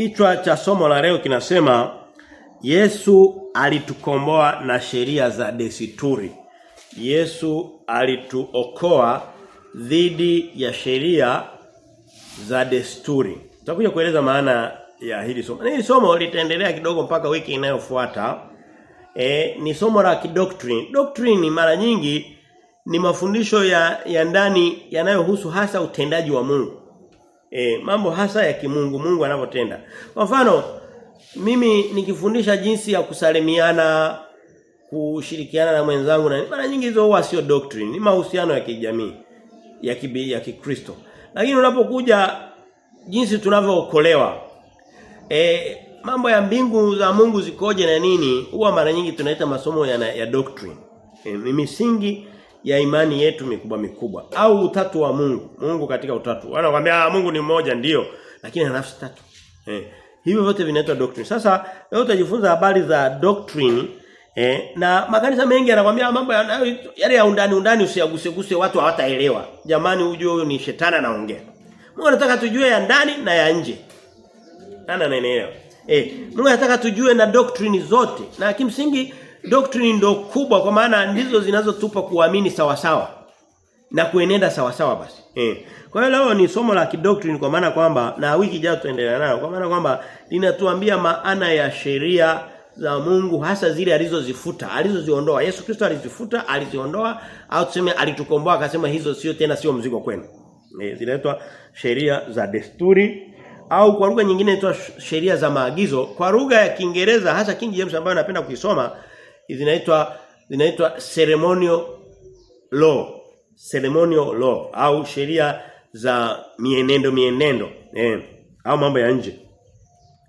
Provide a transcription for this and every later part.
Kichwa cha somo la leo kinasema Yesu alitukomboa na sheria za desituri. Yesu alituokoa dhidi ya sheria za desturi. Tutakuja kueleza maana ya hili somo. Hili somo litaendelea kidogo mpaka wiki inayofuata. E, ni somo la kidoctrine. Doctrine mara nyingi ni mafundisho ya, ya ndani yanayohusu hasa utendaji wa Mungu. E, mambo hasa ya kimungu Mungu anavyotenda. Kwa mfano mimi nikifundisha jinsi ya kusalimiana kushirikiana na mwenzangu na mara nyingi hizo huwa sio doctrine, ni mahusiano ya kijamii ya kibi, ya Kikristo. Lakini unapokuja jinsi tunavyookolewa e, mambo ya mbingu za Mungu zikoje na nini huwa mara nyingi tunaita masomo ya, ya doctrine. E, misingi ya imani yetu mikubwa mikubwa au utatu wa Mungu. Mungu katika utatu. Wanakuambia Mungu ni mmoja ndiyo, lakini ana nafsi tatu. Eh. Hivyo vyote vinaitwa doctrine. Sasa leo utajifunza habari za doctrine eh, na makanisa mengi yanakuambia mambo yale ya, undani undani undani guse watu hawataelewa. Jamani ujue huyo ni shetani anaongea. Mungu anataka tujue ya ndani na ya nje. Nani anaelewa? Eh, Mungu anataka tujue na doctrine zote. Na kimsingi doctrine ndo kubwa kwa maana ndizo zinazotupa kuamini sawa sawa na kuenenda sawa sawa basi. Eh. Kwa hiyo leo ni somo la kidoctrine kwa maana kwamba na wiki ijayo tutaendelea nayo kwa maana kwamba linatuambia maana ya sheria za Mungu hasa zile alizozifuta, alizoziondoa. Yesu Kristo alizifuta, aliziondoa au tuseme alitukomboa akasema hizo sio tena sio mzigo kwenu. Eh, zinaitwa sheria za desturi au kwa lugha nyingine inaitwa sheria za maagizo. Kwa lugha ya Kiingereza hasa King James ambayo napenda kuisoma zinaitwa zinaitwa ceremonial law. Ceremonial law au sheria za mienendo mienendo eh au mambo ya nje.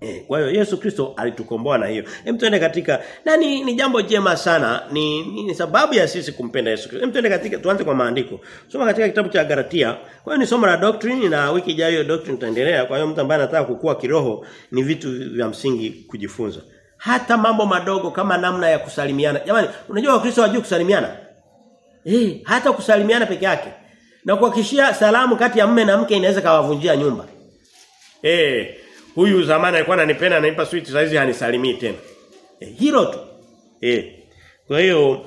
Eh kwa hiyo Yesu Kristo alitukomboa na hiyo. Hem tuende katika na ni, ni jambo jema sana. Ni, ni, ni sababu ya sisi kumpenda Yesu Kristo. Hem tuende katika tuanze kwa maandiko. Soma katika kitabu cha Galatia. Kwa hiyo ni somo la doctrine na wiki ijayo doctrine tutaendelea kwa hiyo mtu ambaye anataka kukua kiroho ni vitu vya msingi kujifunza hata mambo madogo kama namna ya kusalimiana. Jamani, unajua Wakristo wajua kusalimiana? Eh, hata kusalimiana peke yake. Na kuhakishia salamu kati ya mume na mke inaweza kawavunjia nyumba. Eh, huyu zamani alikuwa ananipenda ananipa sweet saizi hanisalimii tena. Eh, hilo tu. Eh. Kwa hiyo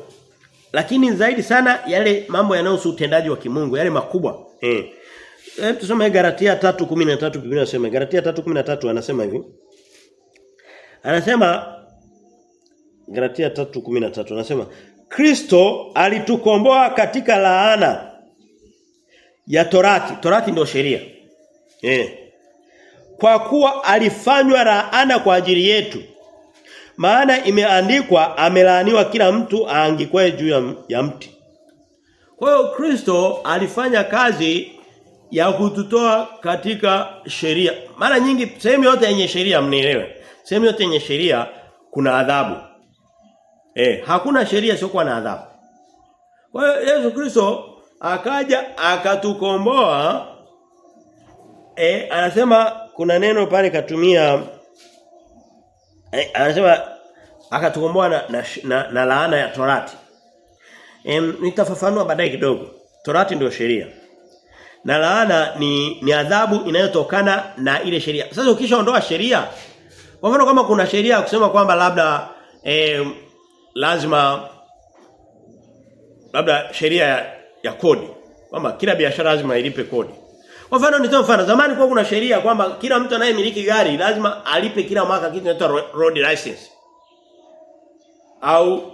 lakini zaidi sana yale mambo yanayohusu utendaji wa kimungu, yale makubwa. Eh. E, tusome Galatia 3:13 Biblia inasema Galatia 3:13 anasema hivi. Anasema Galatia 3:13 anasema Kristo alitukomboa katika laana ya Torati. Torati ndio sheria. Eh. Kwa kuwa alifanywa laana kwa ajili yetu. Maana imeandikwa amelaaniwa kila mtu aangikwaye juu ya, ya mti. Kwa hiyo Kristo alifanya kazi ya kututoa katika sheria. Mara nyingi sehemu yote yenye sheria mnielewe. Sehemu yote yenye sheria kuna adhabu. Eh, hakuna sheria sio na adhabu. Kwa hiyo Yesu Kristo akaja akatukomboa eh anasema kuna neno pale katumia eh, anasema akatukomboa na, na, na, na laana ya Torati. Em nitafafanua baadaye kidogo. Torati ndio sheria. Na laana ni ni adhabu inayotokana na ile sheria. Sasa ukishaondoa sheria kwa mfano kama kuna sheria kusema kwamba labda eh, lazima labda sheria ya, ya kodi kwamba kila biashara lazima ilipe kodi. Kwa mfano nitoa mfano zamani kwa kuna sheria kwamba kila mtu anayemiliki gari lazima alipe kila mwaka kitu kinaitwa road license. Au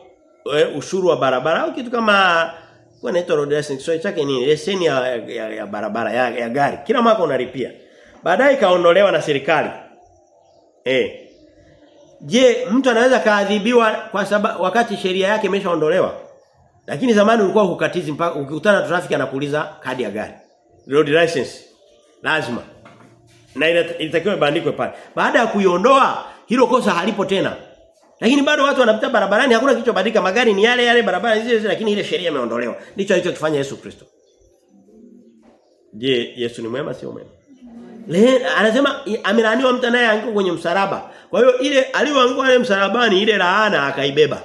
e, ushuru wa barabara au kitu kama kwa inaitwa road license. So chake nini? Leseni ya, ya, ya barabara ya, ya gari. Kila mwaka unalipia. Baadaye kaondolewa na serikali. Eh. Je, mtu anaweza kaadhibiwa kwa sababu wakati sheria yake imeshaondolewa? Lakini zamani ulikuwa hukatizi mpaka ukikutana na trafiki anakuuliza kadi ya gari. Road license. Lazima. Na ilitakiwa ibandikwe pale. Baada ya kuiondoa hilo kosa halipo tena. Lakini bado watu wanapita barabarani hakuna kilichobadilika magari ni yale yale barabara zile zile lakini ile sheria imeondolewa. Ndicho alichokifanya Yesu Kristo. Je, Yesu ni mwema sio mwema? Anasema amelaaniwa mtu anayeanguka kwenye msalaba. Kwa hiyo ile aliyoanguka ile msalabani ile laana akaibeba.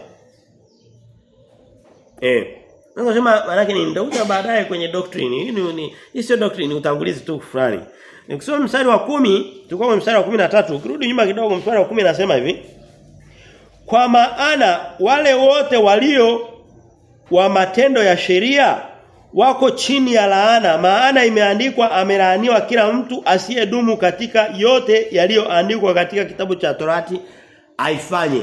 Eh. Nasema maana ni nitakuja baadaye kwenye doctrine. Hii ni hii sio doctrine utangulizi tu fulani. Nikisoma mstari wa kumi tulikuwa kwenye mstari wa kumi na tatu ukirudi nyuma kidogo mstari wa kumi nasema hivi. Kwa maana wale wote walio wa matendo ya sheria wako chini ya laana maana imeandikwa amelaaniwa kila mtu asiyedumu katika yote yaliyoandikwa katika kitabu cha Torati aifanye.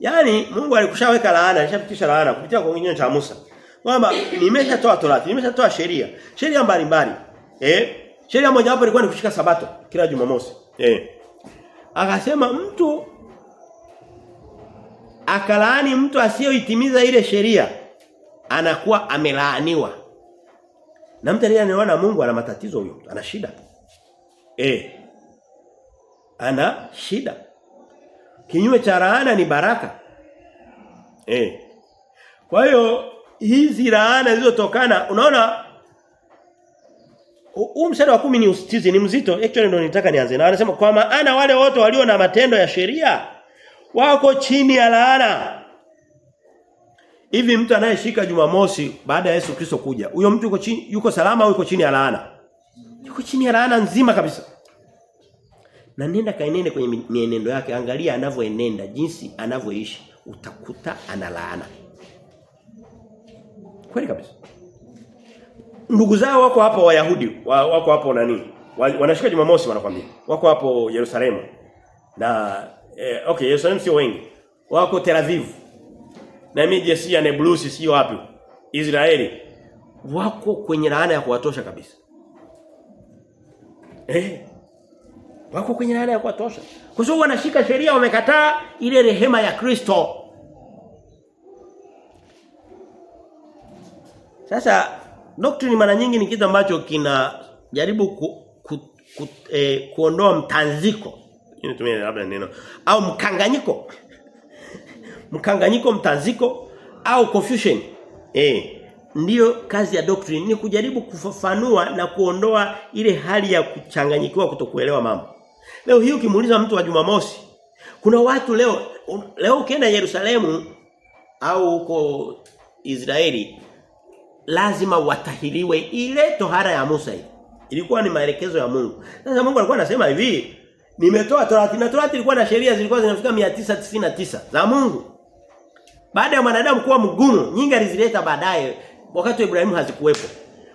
Yaani Mungu alikushaweka laana, alishapitisha laana kupitia kwa kinywa cha Musa. Kwamba nimeshatoa Torati, nimeshatoa sheria, sheria mbalimbali. Eh? Sheria moja hapo ilikuwa ni kushika sabato kila Jumamosi. Eh. Akasema mtu akalaani mtu asiyoitimiza ile sheria anakuwa amelaaniwa. Na mtu aliyeelewa na Mungu ana matatizo huyo, ana shida. Eh. Ana shida. Kinyume cha laana ni baraka. Eh. Kwa hiyo hizi laana zilizotokana unaona huu mstari wa kumi ni usitizi ni mzito actually ndio nitaka nianze na anasema kwa maana wale wote walio na matendo ya sheria wako chini ya laana hivi mtu anayeshika Jumamosi baada ya Yesu Kristo kuja huyo mtu yuko chini yuko salama au yuko chini ya laana? Yuko chini ya laana nzima kabisa. Na nenda kaenende kwenye mienendo yake angalia anavyoenenda jinsi anavyoishi utakuta ana laana. Kweli kabisa. Ndugu zao wako hapo Wayahudi wako hapo nani? Wanashika Jumamosi wanakwambia. Wako hapo Yerusalemu. Na eh, okay Yerusalemu sio wengi. Wako Tel Aviv na miji si ya Nebulusi sio wapi. Israeli wako kwenye laana ya kuwatosha kabisa. Eh? Wako kwenye laana ya kuwatosha. Kwa sababu wanashika sheria wamekataa ile rehema ya Kristo. Sasa doctrine mara nyingi ni kitu ambacho kina jaribu ku, ku, ku, eh, kuondoa mtanziko. Nitumie labda neno. Au mkanganyiko. Mkanganyiko mtanziko au confusion. Eh ndiyo kazi ya doctrine ni kujaribu kufafanua na kuondoa ile hali ya kuchanganyikiwa kutokuelewa mambo. Leo hii ukimuuliza mtu wa Jumamosi kuna watu leo leo ukienda Yerusalemu au huko Israeli lazima watahiriwe ile tohara ya Musa hii. Ilikuwa ni maelekezo ya Mungu. Sasa Mungu alikuwa anasema hivi, nimetoa Torati na Torati ilikuwa na sheria zilikuwa zinafika 999 za Mungu. Baada ya mwanadamu kuwa mgumu, nyingi alizileta baadaye wakati wa Ibrahimu hazikuwepo.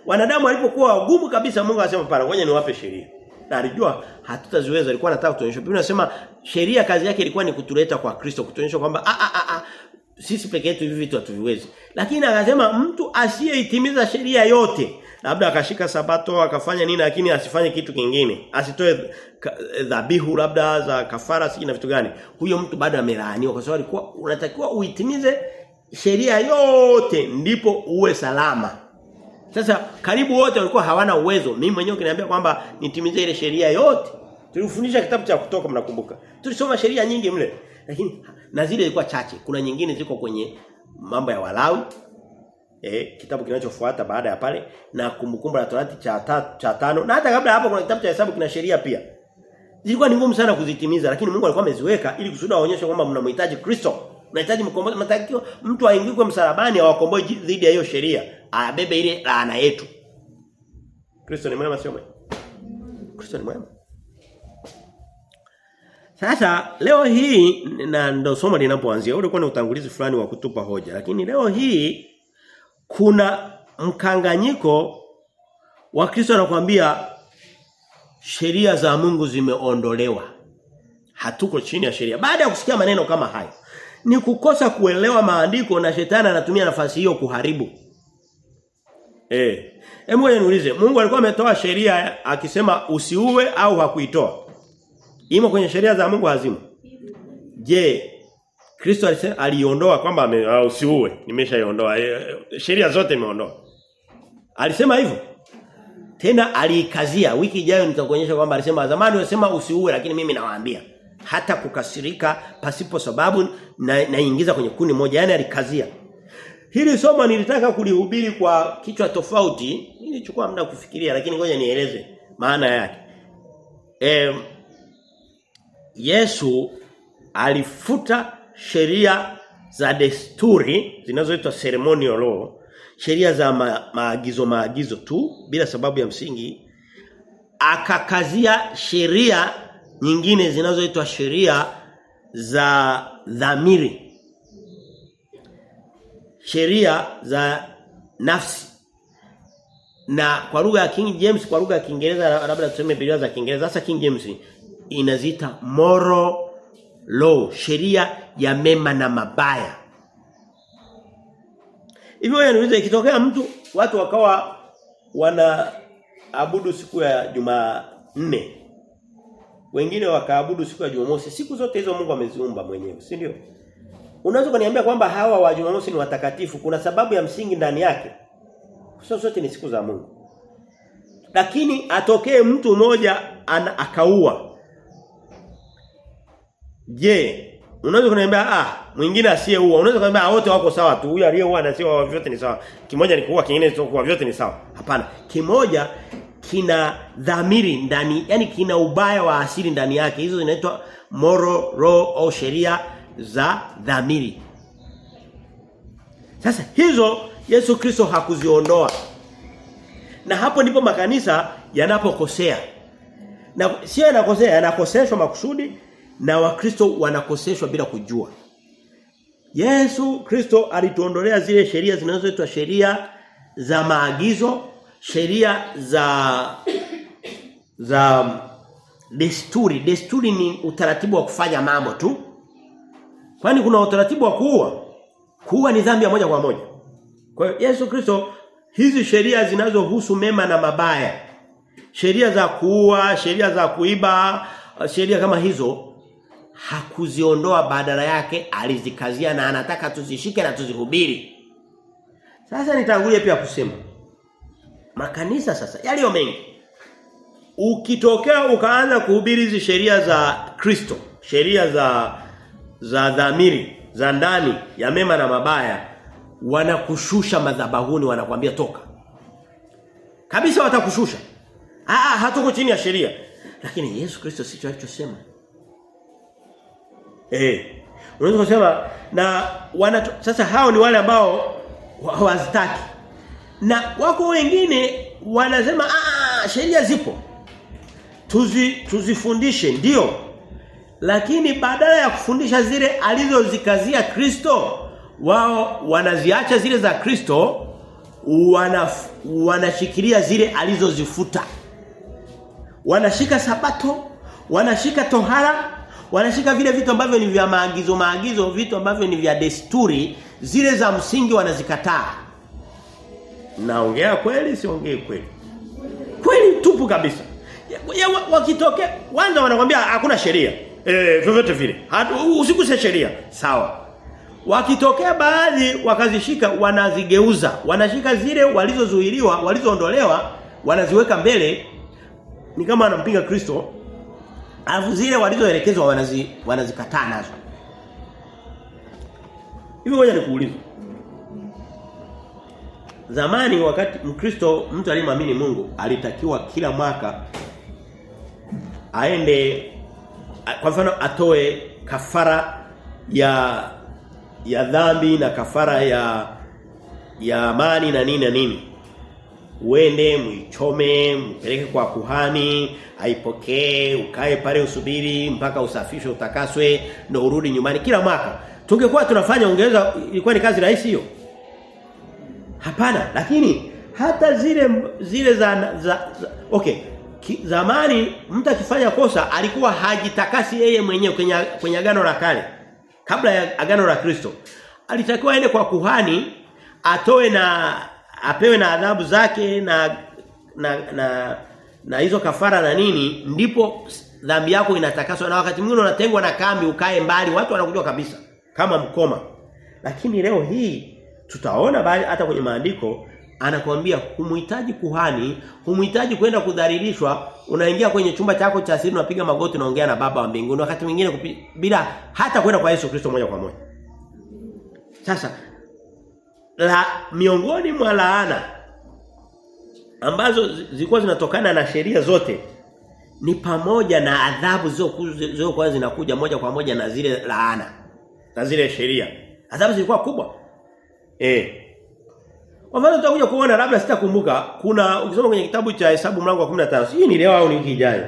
Wanadamu walipokuwa wagumu kabisa Mungu akasema pana ngoja niwape sheria. Na alijua hatutaziweza alikuwa anataka kutuonyesha. Biblia inasema sheria kazi yake ilikuwa ni kutuleta kwa Kristo kutuonyesha kwamba a a a, sisi peke yetu hivi vitu hatuviwezi. Lakini akasema mtu asiyeitimiza sheria yote, labda akashika sabato akafanya nini lakini asifanye kitu kingine, asitoe dhabihu labda za kafara si na vitu gani. Huyo mtu bado amelaaniwa kwa sababu alikuwa unatakiwa uitimize sheria yote ndipo uwe salama. Sasa karibu wote walikuwa hawana uwezo. Mimi mwenyewe kinaambia kwamba nitimize ile sheria yote. Tulifundisha kitabu cha kutoka mnakumbuka. Tulisoma sheria nyingi mle. Lakini na zile zilikuwa chache. Kuna nyingine ziko kwenye mambo ya Walawi. Eh, kitabu kinachofuata baada ya pale na kumbukumbu la Torati cha tatu cha tano na hata kabla hapo kuna kitabu cha hesabu kina sheria pia. Zilikuwa ni ngumu sana kuzitimiza lakini Mungu alikuwa ameziweka ili kusudi aonyeshe kwamba mnamhitaji Kristo. Mnahitaji mkombozi, mtakio mtu aingikwe msalabani awakomboe dhidi ya hiyo sheria, abebe ile laana yetu. Kristo ni mwema sio mwema? Kristo ni mwema. Sasa leo hii na ndo somo linapoanzia ulikuwa ni utangulizi fulani wa kutupa hoja lakini leo hii kuna mkanganyiko wa Kristo anakuambia sheria za Mungu zimeondolewa. Hatuko chini ya sheria. Baada ya kusikia maneno kama hayo ni kukosa kuelewa maandiko na shetani anatumia nafasi hiyo kuharibu. Eh. Hebu niulize, Mungu alikuwa ametoa sheria akisema usiue au hakuitoa? Imo kwenye sheria za Mungu hazimo. Je, Kristo aliondoa kwamba usiuwe, nimeshaiondoa. E, sheria zote imeondoa. Alisema hivyo. Tena aliikazia. Wiki ijayo nitakuonyesha kwamba alisema zamani alisema usiue lakini mimi nawaambia hata kukasirika pasipo sababu na naingiza kwenye kuni moja yani alikazia. Hili somo nilitaka kulihubiri kwa kichwa tofauti, nilichukua muda kufikiria lakini ngoja nieleze maana yake. Eh Yesu alifuta sheria za desturi zinazoitwa ceremonial law, sheria za ma, maagizo maagizo tu bila sababu ya msingi akakazia sheria nyingine zinazoitwa sheria za dhamiri. Sheria za nafsi. Na kwa lugha ya King James kwa lugha ya Kiingereza labda tuseme Biblia za Kiingereza sasa King James inaziita moral law, sheria ya mema na mabaya. Hivyo yanaweza ikitokea mtu watu wakawa wana abudu siku ya Jumanne. Wengine wakaabudu siku ya Jumamosi. Siku zote hizo Mungu ameziumba mwenyewe, si ndio? Unaweza kuniambia kwamba hawa wa Jumamosi ni watakatifu, kuna sababu ya msingi ndani yake. Sio zote ni siku za Mungu. Lakini atokee mtu mmoja akaua. Je, unaweza kuniambia ah mwingine asiyeua. Unaweza kuniambia wote wako sawa tu huyu aliyeua na sio vyote ni sawa. Kimoja ni kuua kingine sio kuua vyote ni sawa. Hapana. Kimoja kina dhamiri ndani yani kina ubaya wa asili ndani yake. Hizo zinaitwa moral law au sheria za dhamiri. Sasa hizo Yesu Kristo hakuziondoa. Na hapo ndipo makanisa yanapokosea. Na sio yanakosea yanakoseshwa makusudi na wakristo wanakoseshwa bila kujua. Yesu Kristo alituondolea zile sheria zinazoitwa sheria za maagizo, sheria za za desturi. Desturi ni utaratibu wa kufanya mambo tu. Kwani kuna utaratibu wa kuua? Kuua ni dhambi ya moja kwa moja. Kwa hiyo Yesu Kristo hizi sheria zinazohusu mema na mabaya, sheria za kuua, sheria za kuiba, sheria kama hizo hakuziondoa badala yake alizikazia na anataka tuzishike na tuzihubiri. Sasa nitangulie pia kusema makanisa sasa yaliyo mengi ukitokea ukaanza kuhubiri hizi sheria za Kristo, sheria za za dhamiri, za ndani ya mema na mabaya wanakushusha madhabahuni wanakwambia toka. Kabisa watakushusha. Ah hatuko chini ya sheria. Lakini Yesu Kristo sicho alichosema. Eh. Unaweza kusema na wana sasa hao ni wale ambao hawazitaki. Na wako wengine wanasema ah sheria zipo. Tuzi tuzifundishe ndio. Lakini badala ya kufundisha zile alizozikazia Kristo, wao wanaziacha zile za Kristo wana wanashikilia zile alizozifuta. Wanashika sabato, wanashika tohara, wanashika vile vitu ambavyo ni vya maagizo maagizo, vitu ambavyo ni vya desturi, zile za msingi wanazikataa. Naongea kweli siongei kweli? Kweli tupu kabisa. Wakitokea kwanza wanakuambia hakuna sheria. Eh vyovyote vile. usikuse sheria. Sawa. Wakitokea baadhi wakazishika wanazigeuza. Wanashika zile walizozuiliwa, walizoondolewa, wanaziweka mbele ni kama anampinga Kristo. Alafu zile walizoelekezwa wanazi wanazikataa nazo. Hivi ngoja nikuulize. Zamani wakati Mkristo mtu aliyemwamini Mungu alitakiwa kila mwaka aende kwa mfano atoe kafara ya ya dhambi na kafara ya ya amani na nini na nini. Uende mwichome mpeleke kwa kuhani, aipokee, ukae pale usubiri mpaka usafishwe utakaswe ndio urudi nyumbani kila mwaka. Tungekuwa tunafanya ungeweza ilikuwa ni kazi rahisi hiyo. Hapana, lakini hata zile zile za, za, za okay, Ki, zamani mtu akifanya kosa alikuwa hajitakasi yeye mwenyewe kwenye kwenye agano la kale kabla ya agano la Kristo alitakiwa aende kwa kuhani atoe na apewe na adhabu zake na na na, na hizo kafara na nini ndipo dhambi yako inatakaswa. Na wakati mwingine unatengwa na kambi ukae mbali watu wanakujua kabisa kama mkoma. Lakini leo hii tutaona bali hata kwenye maandiko anakuambia humhitaji kuhani, humhitaji kwenda kudhalilishwa, unaingia kwenye chumba chako cha siri unapiga magoti unaongea na baba wa mbinguni. Wakati mwingine bila hata kwenda kwa Yesu Kristo moja kwa moja. Sasa la miongoni mwa laana ambazo zilikuwa zinatokana na sheria zote ni pamoja na adhabu zilizokuwa zinakuja moja kwa moja na zile laana na zile sheria. Adhabu zilikuwa kubwa. Eh, Kwa mfano tutakuja kuona labda sitakumbuka kuna ukisoma kwenye kitabu cha Hesabu mlango wa 15. Sijui ni leo au ni ijayo.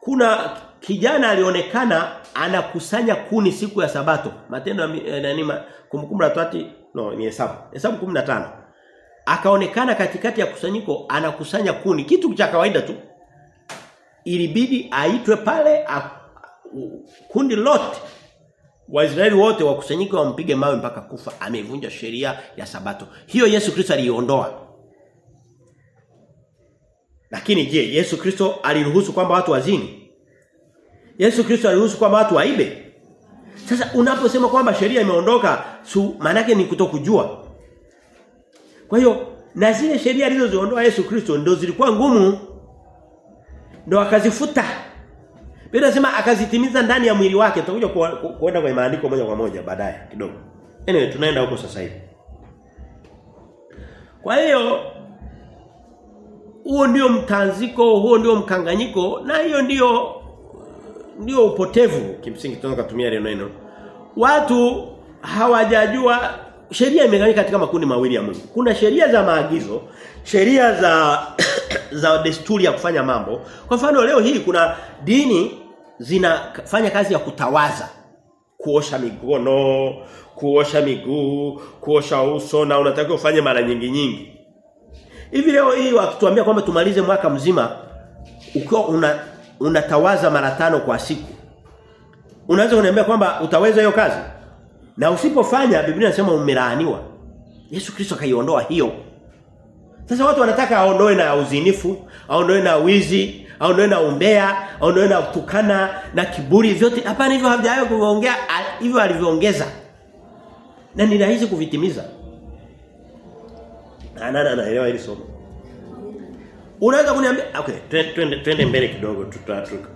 Kuna kijana alionekana anakusanya kuni siku ya sabato. Matendo ya nani kumbukumbu no ni Hesabu. Hesabu 15. Akaonekana katikati ya kusanyiko anakusanya kuni, kitu cha kawaida tu. Ilibidi aitwe pale a, kundi lote Waisraeli wote wakusanyike wampige mawe mpaka kufa. Amevunja sheria ya sabato. Hiyo Yesu Kristo aliiondoa. Lakini je, Yesu Kristo aliruhusu kwamba watu wazini? Yesu Kristo aliruhusu kwamba watu waibe? Sasa unaposema kwamba sheria imeondoka, su manake ni kutokujua. Kwa hiyo na zile sheria alizoziondoa Yesu Kristo ndio zilikuwa ngumu. Ndio akazifuta. Biblia inasema akazitimiza ndani ya mwili wake. Tutakuja kuenda kwenye maandiko moja kwa moja baadaye kidogo. Anyway, tunaenda huko sasa hivi. Kwa hiyo huo ndio mtanziko, huo ndio mkanganyiko na hiyo ndio ndio upotevu kimsingi tunaweza kutumia neno. Watu hawajajua sheria imegawanyika katika makundi mawili ya Mungu. Kuna sheria za maagizo, sheria za za desturi ya kufanya mambo. Kwa mfano leo hii kuna dini zinafanya kazi ya kutawaza. Kuosha mikono, kuosha miguu, kuosha uso na unatakiwa ufanye mara nyingi nyingi. Hivi leo hii wakituambia kwamba tumalize mwaka mzima ukiwa una unatawaza mara tano kwa siku. Unaweza kuniambia kwamba utaweza hiyo kazi? Na usipofanya Biblia inasema umelaaniwa. Yesu Kristo akaiondoa hiyo. Sasa watu wanataka aondoe na uzinifu, aondoe na wizi, aondoe na umbea, aondoe na kutukana na kiburi vyote. Hapana hivyo havijayo kuongea hivyo alivyoongeza. Na ni rahisi kuvitimiza. Na na naelewa hili somo. Unaweza kuniambia okay, twende twende mbele kidogo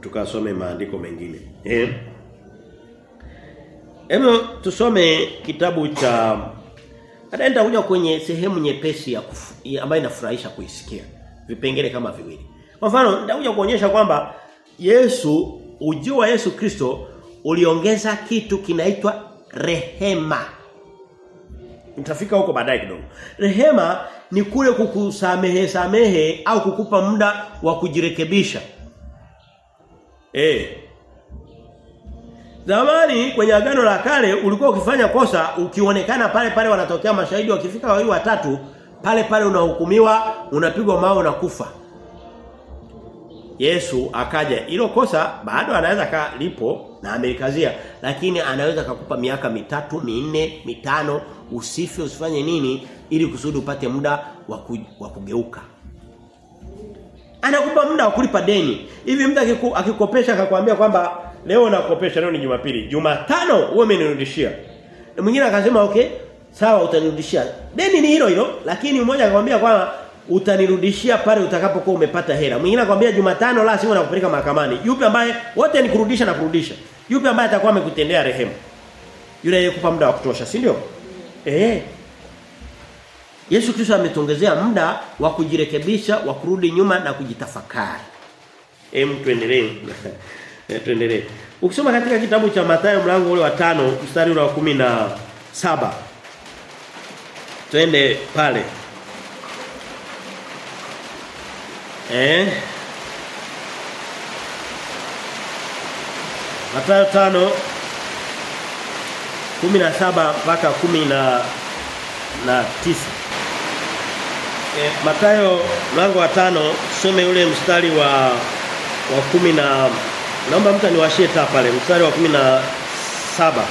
tukasome tuka maandiko mengine. Eh. Hebu tusome kitabu cha Baadaye nitakuja kwenye sehemu nyepesi ya kufu, ambayo inafurahisha kuisikia. Vipengele kama viwili. Kwa mfano nitakuja kuonyesha kwamba Yesu ujio wa Yesu Kristo uliongeza kitu kinaitwa rehema. Nitafika huko baadaye kidogo. Rehema ni kule kukusamehe samehe au kukupa muda wa kujirekebisha. Eh. Zamani kwenye agano la kale ulikuwa ukifanya kosa ukionekana pale pale wanatokea mashahidi wakifika wawili watatu pale pale unahukumiwa unapigwa mawe na kufa. Yesu akaja hilo kosa bado anaweza kalipo na amelikazia lakini anaweza kukupa miaka mitatu, minne, mitano usife usifanye nini ili kusudi upate muda wa kugeuka. Anakupa muda wa kulipa deni. Hivi mtu akikopesha akakwambia kwamba leo nakopesha leo ni Jumapili. Jumatano wewe umenirudishia. Na mwingine akasema okay, sawa utanirudishia. Deni ni hilo hilo lakini mmoja akamwambia kwamba utanirudishia pale utakapokuwa umepata hela. Mwingine akamwambia Jumatano la sivyo nakupeleka mahakamani. Yupi ambaye wote ni kurudisha na kurudisha. Yupi ambaye atakuwa amekutendea rehema? Yule aliyekupa muda wa kutosha, si ndio? Eh. Yesu Kristo ametongezea muda wa kujirekebisha, wa kurudi nyuma na kujitafakari. Hem tuendelee. tuendelee. Ukisoma katika kitabu cha Mathayo mlango ule wa tano mstari ule wa kumi na saba Twende pale. Eh? Mathayo tano kumi na saba mpaka kumi na na tisa e, Mathayo mlango wa tano some ule mstari wa wa kumi na naomba mtu aniwashie taa pale mstari wa kumi na saba.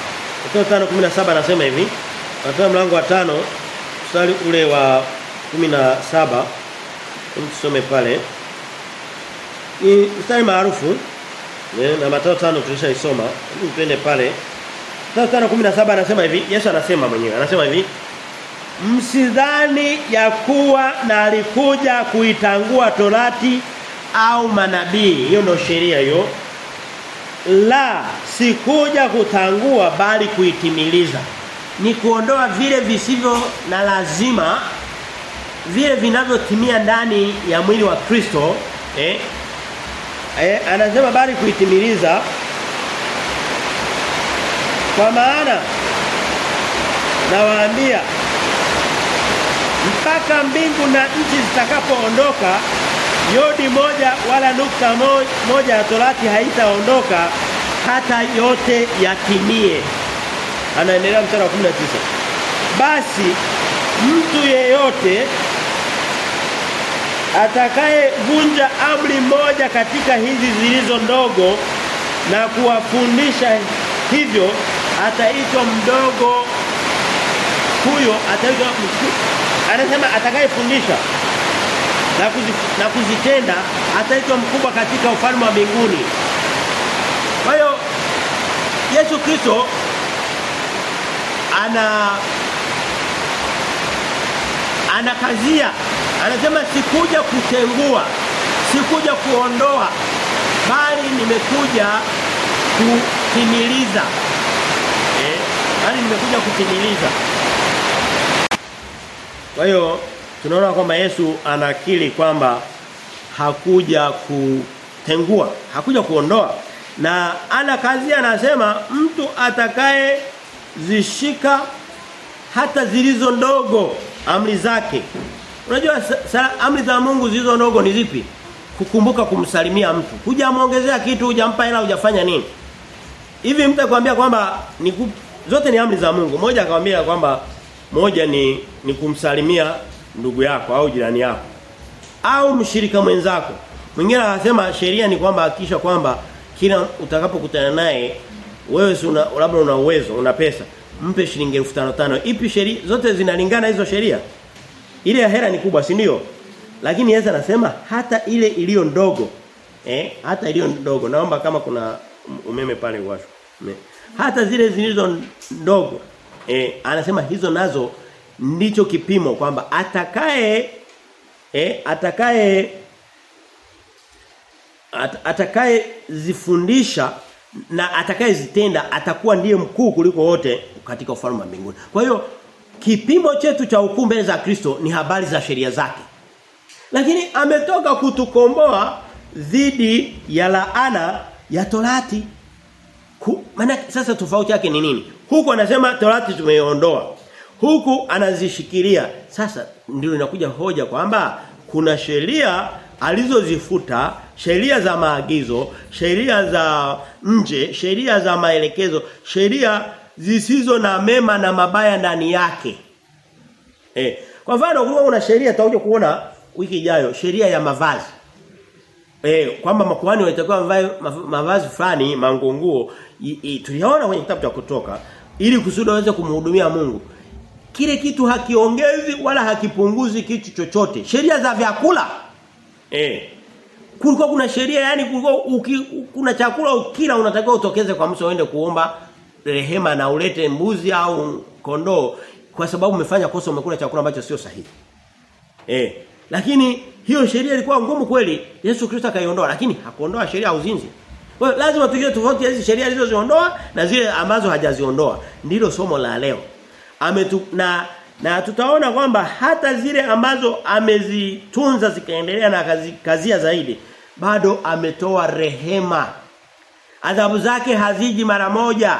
Mathayo tano kumi na saba anasema hivi. Mathayo mlango wa 5 mstari ule wa kumi na saba. Tusome pale. Ni mstari maarufu na Mathayo 5 tulishaisoma. Twende pale. Mathayo 5:17 anasema hivi. Yesu anasema mwenyewe anasema hivi. Msidhani ya kuwa na alikuja kuitangua torati au manabii. Hiyo ndio sheria hiyo la sikuja kutangua bali kuitimiliza. Ni kuondoa vile visivyo na lazima vile vinavyotimia ndani ya mwili wa Kristo eh, eh anasema bali kuitimiliza. Kwa maana nawaambia mpaka mbingu na nchi zitakapoondoka yodi moja wala nukta moja ya torati haitaondoka hata yote yatimie. Anaendelea mstari wa 19 basi mtu yeyote atakayevunja amri moja katika hizi zilizo ndogo na kuwafundisha hivyo ataitwa mdogo huyo ataitwa anasema atakayefundisha na, kuzi, na kuzitenda ataitwa mkubwa katika ufalme wa mbinguni. Kwa hiyo Yesu Kristo ana anakazia anasema sikuja kutengua sikuja kuondoa bali nimekuja kutimiliza eh bali nimekuja kutimiliza kwa hiyo tunaona kwamba Yesu anakiri kwamba hakuja kutengua, hakuja kuondoa. Na ana kazi anasema mtu atakaye zishika hata zilizo ndogo amri zake. Unajua amri za Mungu zilizo ndogo ni zipi? Kukumbuka kumsalimia mtu. Hujamuongezea kitu, hujampa hela, hujafanya nini? Hivi mtu akwambia kwamba ni zote ni amri za Mungu. Moja akamwambia kwamba moja ni ni kumsalimia ndugu yako au jirani yako au mshirika mwenzako. Mwingine anasema sheria ni kwamba hakikisha kwamba kila utakapokutana naye wewe si una labda una uwezo, una pesa, mpe shilingi 1500. Ipi sheria zote zinalingana hizo sheria? Ile ya hera ni kubwa, si ndio? Lakini Yesu anasema hata ile iliyo ndogo eh hata iliyo ndogo naomba kama kuna umeme pale uwashwe. Hata zile zilizo ndogo eh anasema hizo nazo ndicho kipimo kwamba atakaye eh atakaye at, atakaye zifundisha na atakaye zitenda atakuwa ndiye mkuu kuliko wote katika ufalme wa mbinguni. Kwa hiyo kipimo chetu cha hukumu mbele za Kristo ni habari za sheria zake. Lakini ametoka kutukomboa dhidi ya laana ya Torati. Maana sasa tofauti yake ni nini? Huko anasema Torati tumeiondoa. Huku anazishikilia. Sasa ndio inakuja hoja kwamba kuna sheria alizozifuta, sheria za maagizo, sheria za nje, sheria za maelekezo, sheria zisizo na mema na mabaya ndani yake. Eh, kwa mfano kulikuwa una sheria tutakuja kuona wiki ijayo, sheria ya mavazi. Eh, kwamba makuhani walitakiwa mavazi, mavazi fulani, mangunguo, tuliona kwenye kitabu cha kutoka ili kusudi waweze kumhudumia Mungu. Kile kitu hakiongezi wala hakipunguzi kitu chochote. Sheria za vyakula. Eh. Kulikuwa kuna sheria yani kulikuwa uki, kuna chakula ukila unatakiwa utokeze kwa mso uende kuomba rehema na ulete mbuzi au kondoo kwa sababu umefanya kosa umekula chakula ambacho sio sahihi. Eh. Lakini hiyo sheria ilikuwa ngumu kweli. Yesu Kristo akaiondoa lakini hakuondoa sheria ya uzinzi. Kwa lazima tujue tofauti ya hizi sheria alizoziondoa na zile ambazo hajaziondoa. Ndilo somo la leo. Ametu, na na tutaona kwamba hata zile ambazo amezitunza zikaendelea na kazi, kazia zaidi bado ametoa rehema. Adhabu zake haziji mara moja.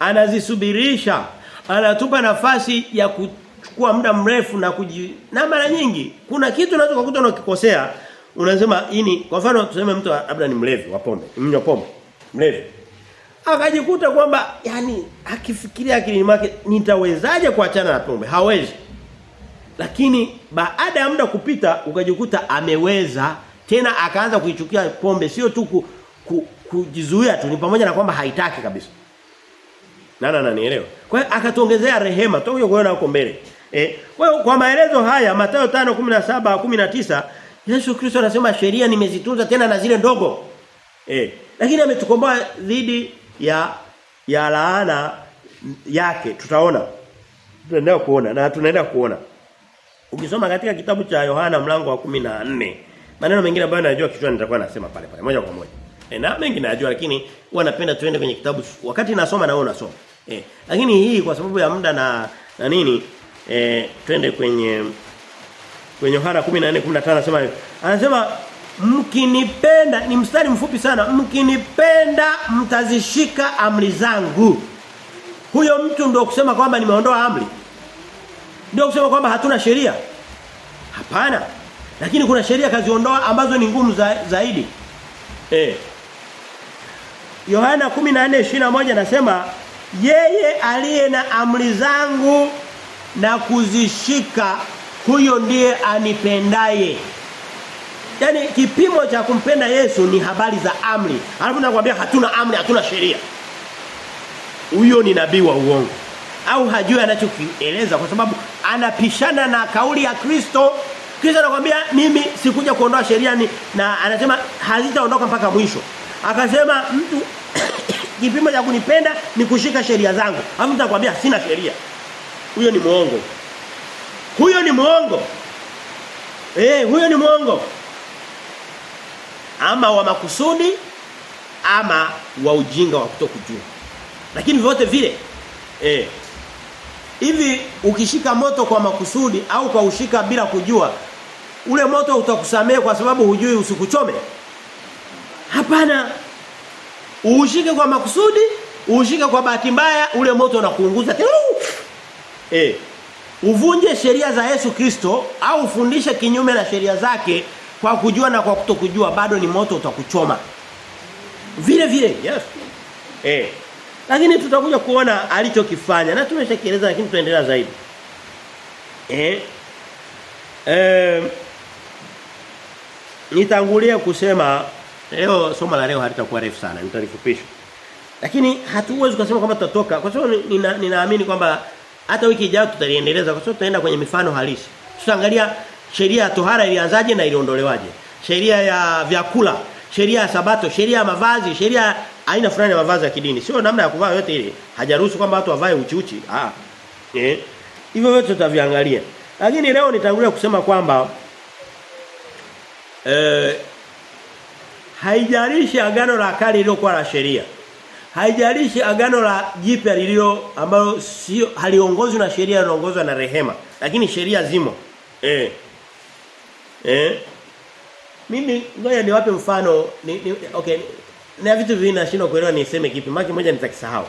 Anazisubirisha. Anatupa nafasi ya kuchukua muda mrefu na kuji, na mara nyingi kuna kitu unaweza kukuta unakikosea unasema ini kwa mfano tuseme mtu labda ni mlevi wa pombe, mnywa pombe, mlevi. Akajikuta kwamba yani akifikiria akilini mwake nitawezaje kuachana na pombe? Hawezi. Lakini baada ya muda kupita ukajikuta ameweza tena akaanza kuichukia pombe sio tu ku, ku, kujizuia tu ni pamoja na kwamba haitaki kabisa. Nana nanielewa. Kwa hiyo akatuongezea rehema. Tutakuja kuona huko mbele. Eh, kwa hiyo kwa maelezo haya Mathayo 5:17 19 Yesu Kristo anasema sheria nimezitunza tena na zile ndogo. Eh, lakini ametukomboa dhidi ya ya laana yake tutaona. Tunaendelea kuona na tunaenda kuona. Ukisoma katika kitabu cha Yohana mlango wa 14 maneno mengine ambayo najua kichwani nitakuwa nasema pale pale moja kwa moja. E, na mengi najua lakini huwa napenda tuende kwenye kitabu wakati nasoma na wewe unasoma. E, lakini hii kwa sababu ya muda na na nini e, twende kwenye kwenye Yohana 14:15 anasema anasema mkinipenda ni mstari mfupi sana mkinipenda mtazishika amri zangu huyo mtu ndio kusema kwamba nimeondoa amri Ndio kusema kwamba hatuna sheria. Hapana. Lakini kuna sheria kaziondoa ambazo ni ngumu za, zaidi. Eh. Yohana 14:21 anasema yeye aliye na amri zangu na kuzishika huyo ndiye anipendaye. Yaani kipimo cha kumpenda Yesu ni habari za amri. Alafu nakwambia hatuna amri, hatuna sheria. Huyo ni nabii wa uongo. Au hajui anachokieleza kwa sababu anapishana na kauli ya Kristo. Kristo anakuambia mimi sikuja kuondoa sheria ni na anasema hazitaondoka mpaka mwisho. Akasema mtu kipimo cha kunipenda ni kushika sheria zangu. Alafu nakwambia sina sheria. Huyo ni muongo. Huyo ni muongo. Eh, huyo ni muongo. Ama wa makusudi ama wa ujinga wa kutokujua. Lakini vyote vile eh hivi ukishika moto kwa makusudi au kwa ushika bila kujua ule moto utakusamea kwa sababu hujui usikuchome? Hapana. Ushike kwa makusudi, ushike kwa bahati mbaya ule moto unakuunguza. Eh. Uvunje sheria za Yesu Kristo au ufundishe kinyume na sheria zake kwa kujua na kwa kutokujua bado ni moto utakuchoma. Vile vile, yes. Eh. Lakini tutakuja kuona alichokifanya na tumeshakieleza lakini tuendelea zaidi. Eh. Eh nitangulia kusema leo somo la leo halitakuwa refu sana nitalifupisha. Lakini hatuwezi kusema kwamba tutatoka kwa sababu ninaamini nina, kwamba hata wiki ijayo tutaliendeleza kwa sababu tutaenda kwenye mifano halisi. Tutaangalia sheria ya tohara ilianzaje na iliondolewaje. Sheria ya vyakula, sheria ya sabato, sheria ya mavazi, sheria aina fulani ya mavazi ya kidini. Sio namna ya kuvaa yote ile. Hajaruhusu kwamba watu wavae uchi uchi. Ah. Eh. Hivyo vyote tutaviangalia. Lakini leo nitangulia kusema kwamba eh haijalishi agano la kale lililokuwa la sheria. Haijalishi agano la jipya lililo ambalo sio haliongozwi na sheria linaongozwa na rehema. Lakini sheria zimo. Eh. Eh. Mimi ngoja niwape mfano ni, ni, okay na vitu vingi nashindwa kuelewa niseme kipi. Maki moja nitakisahau.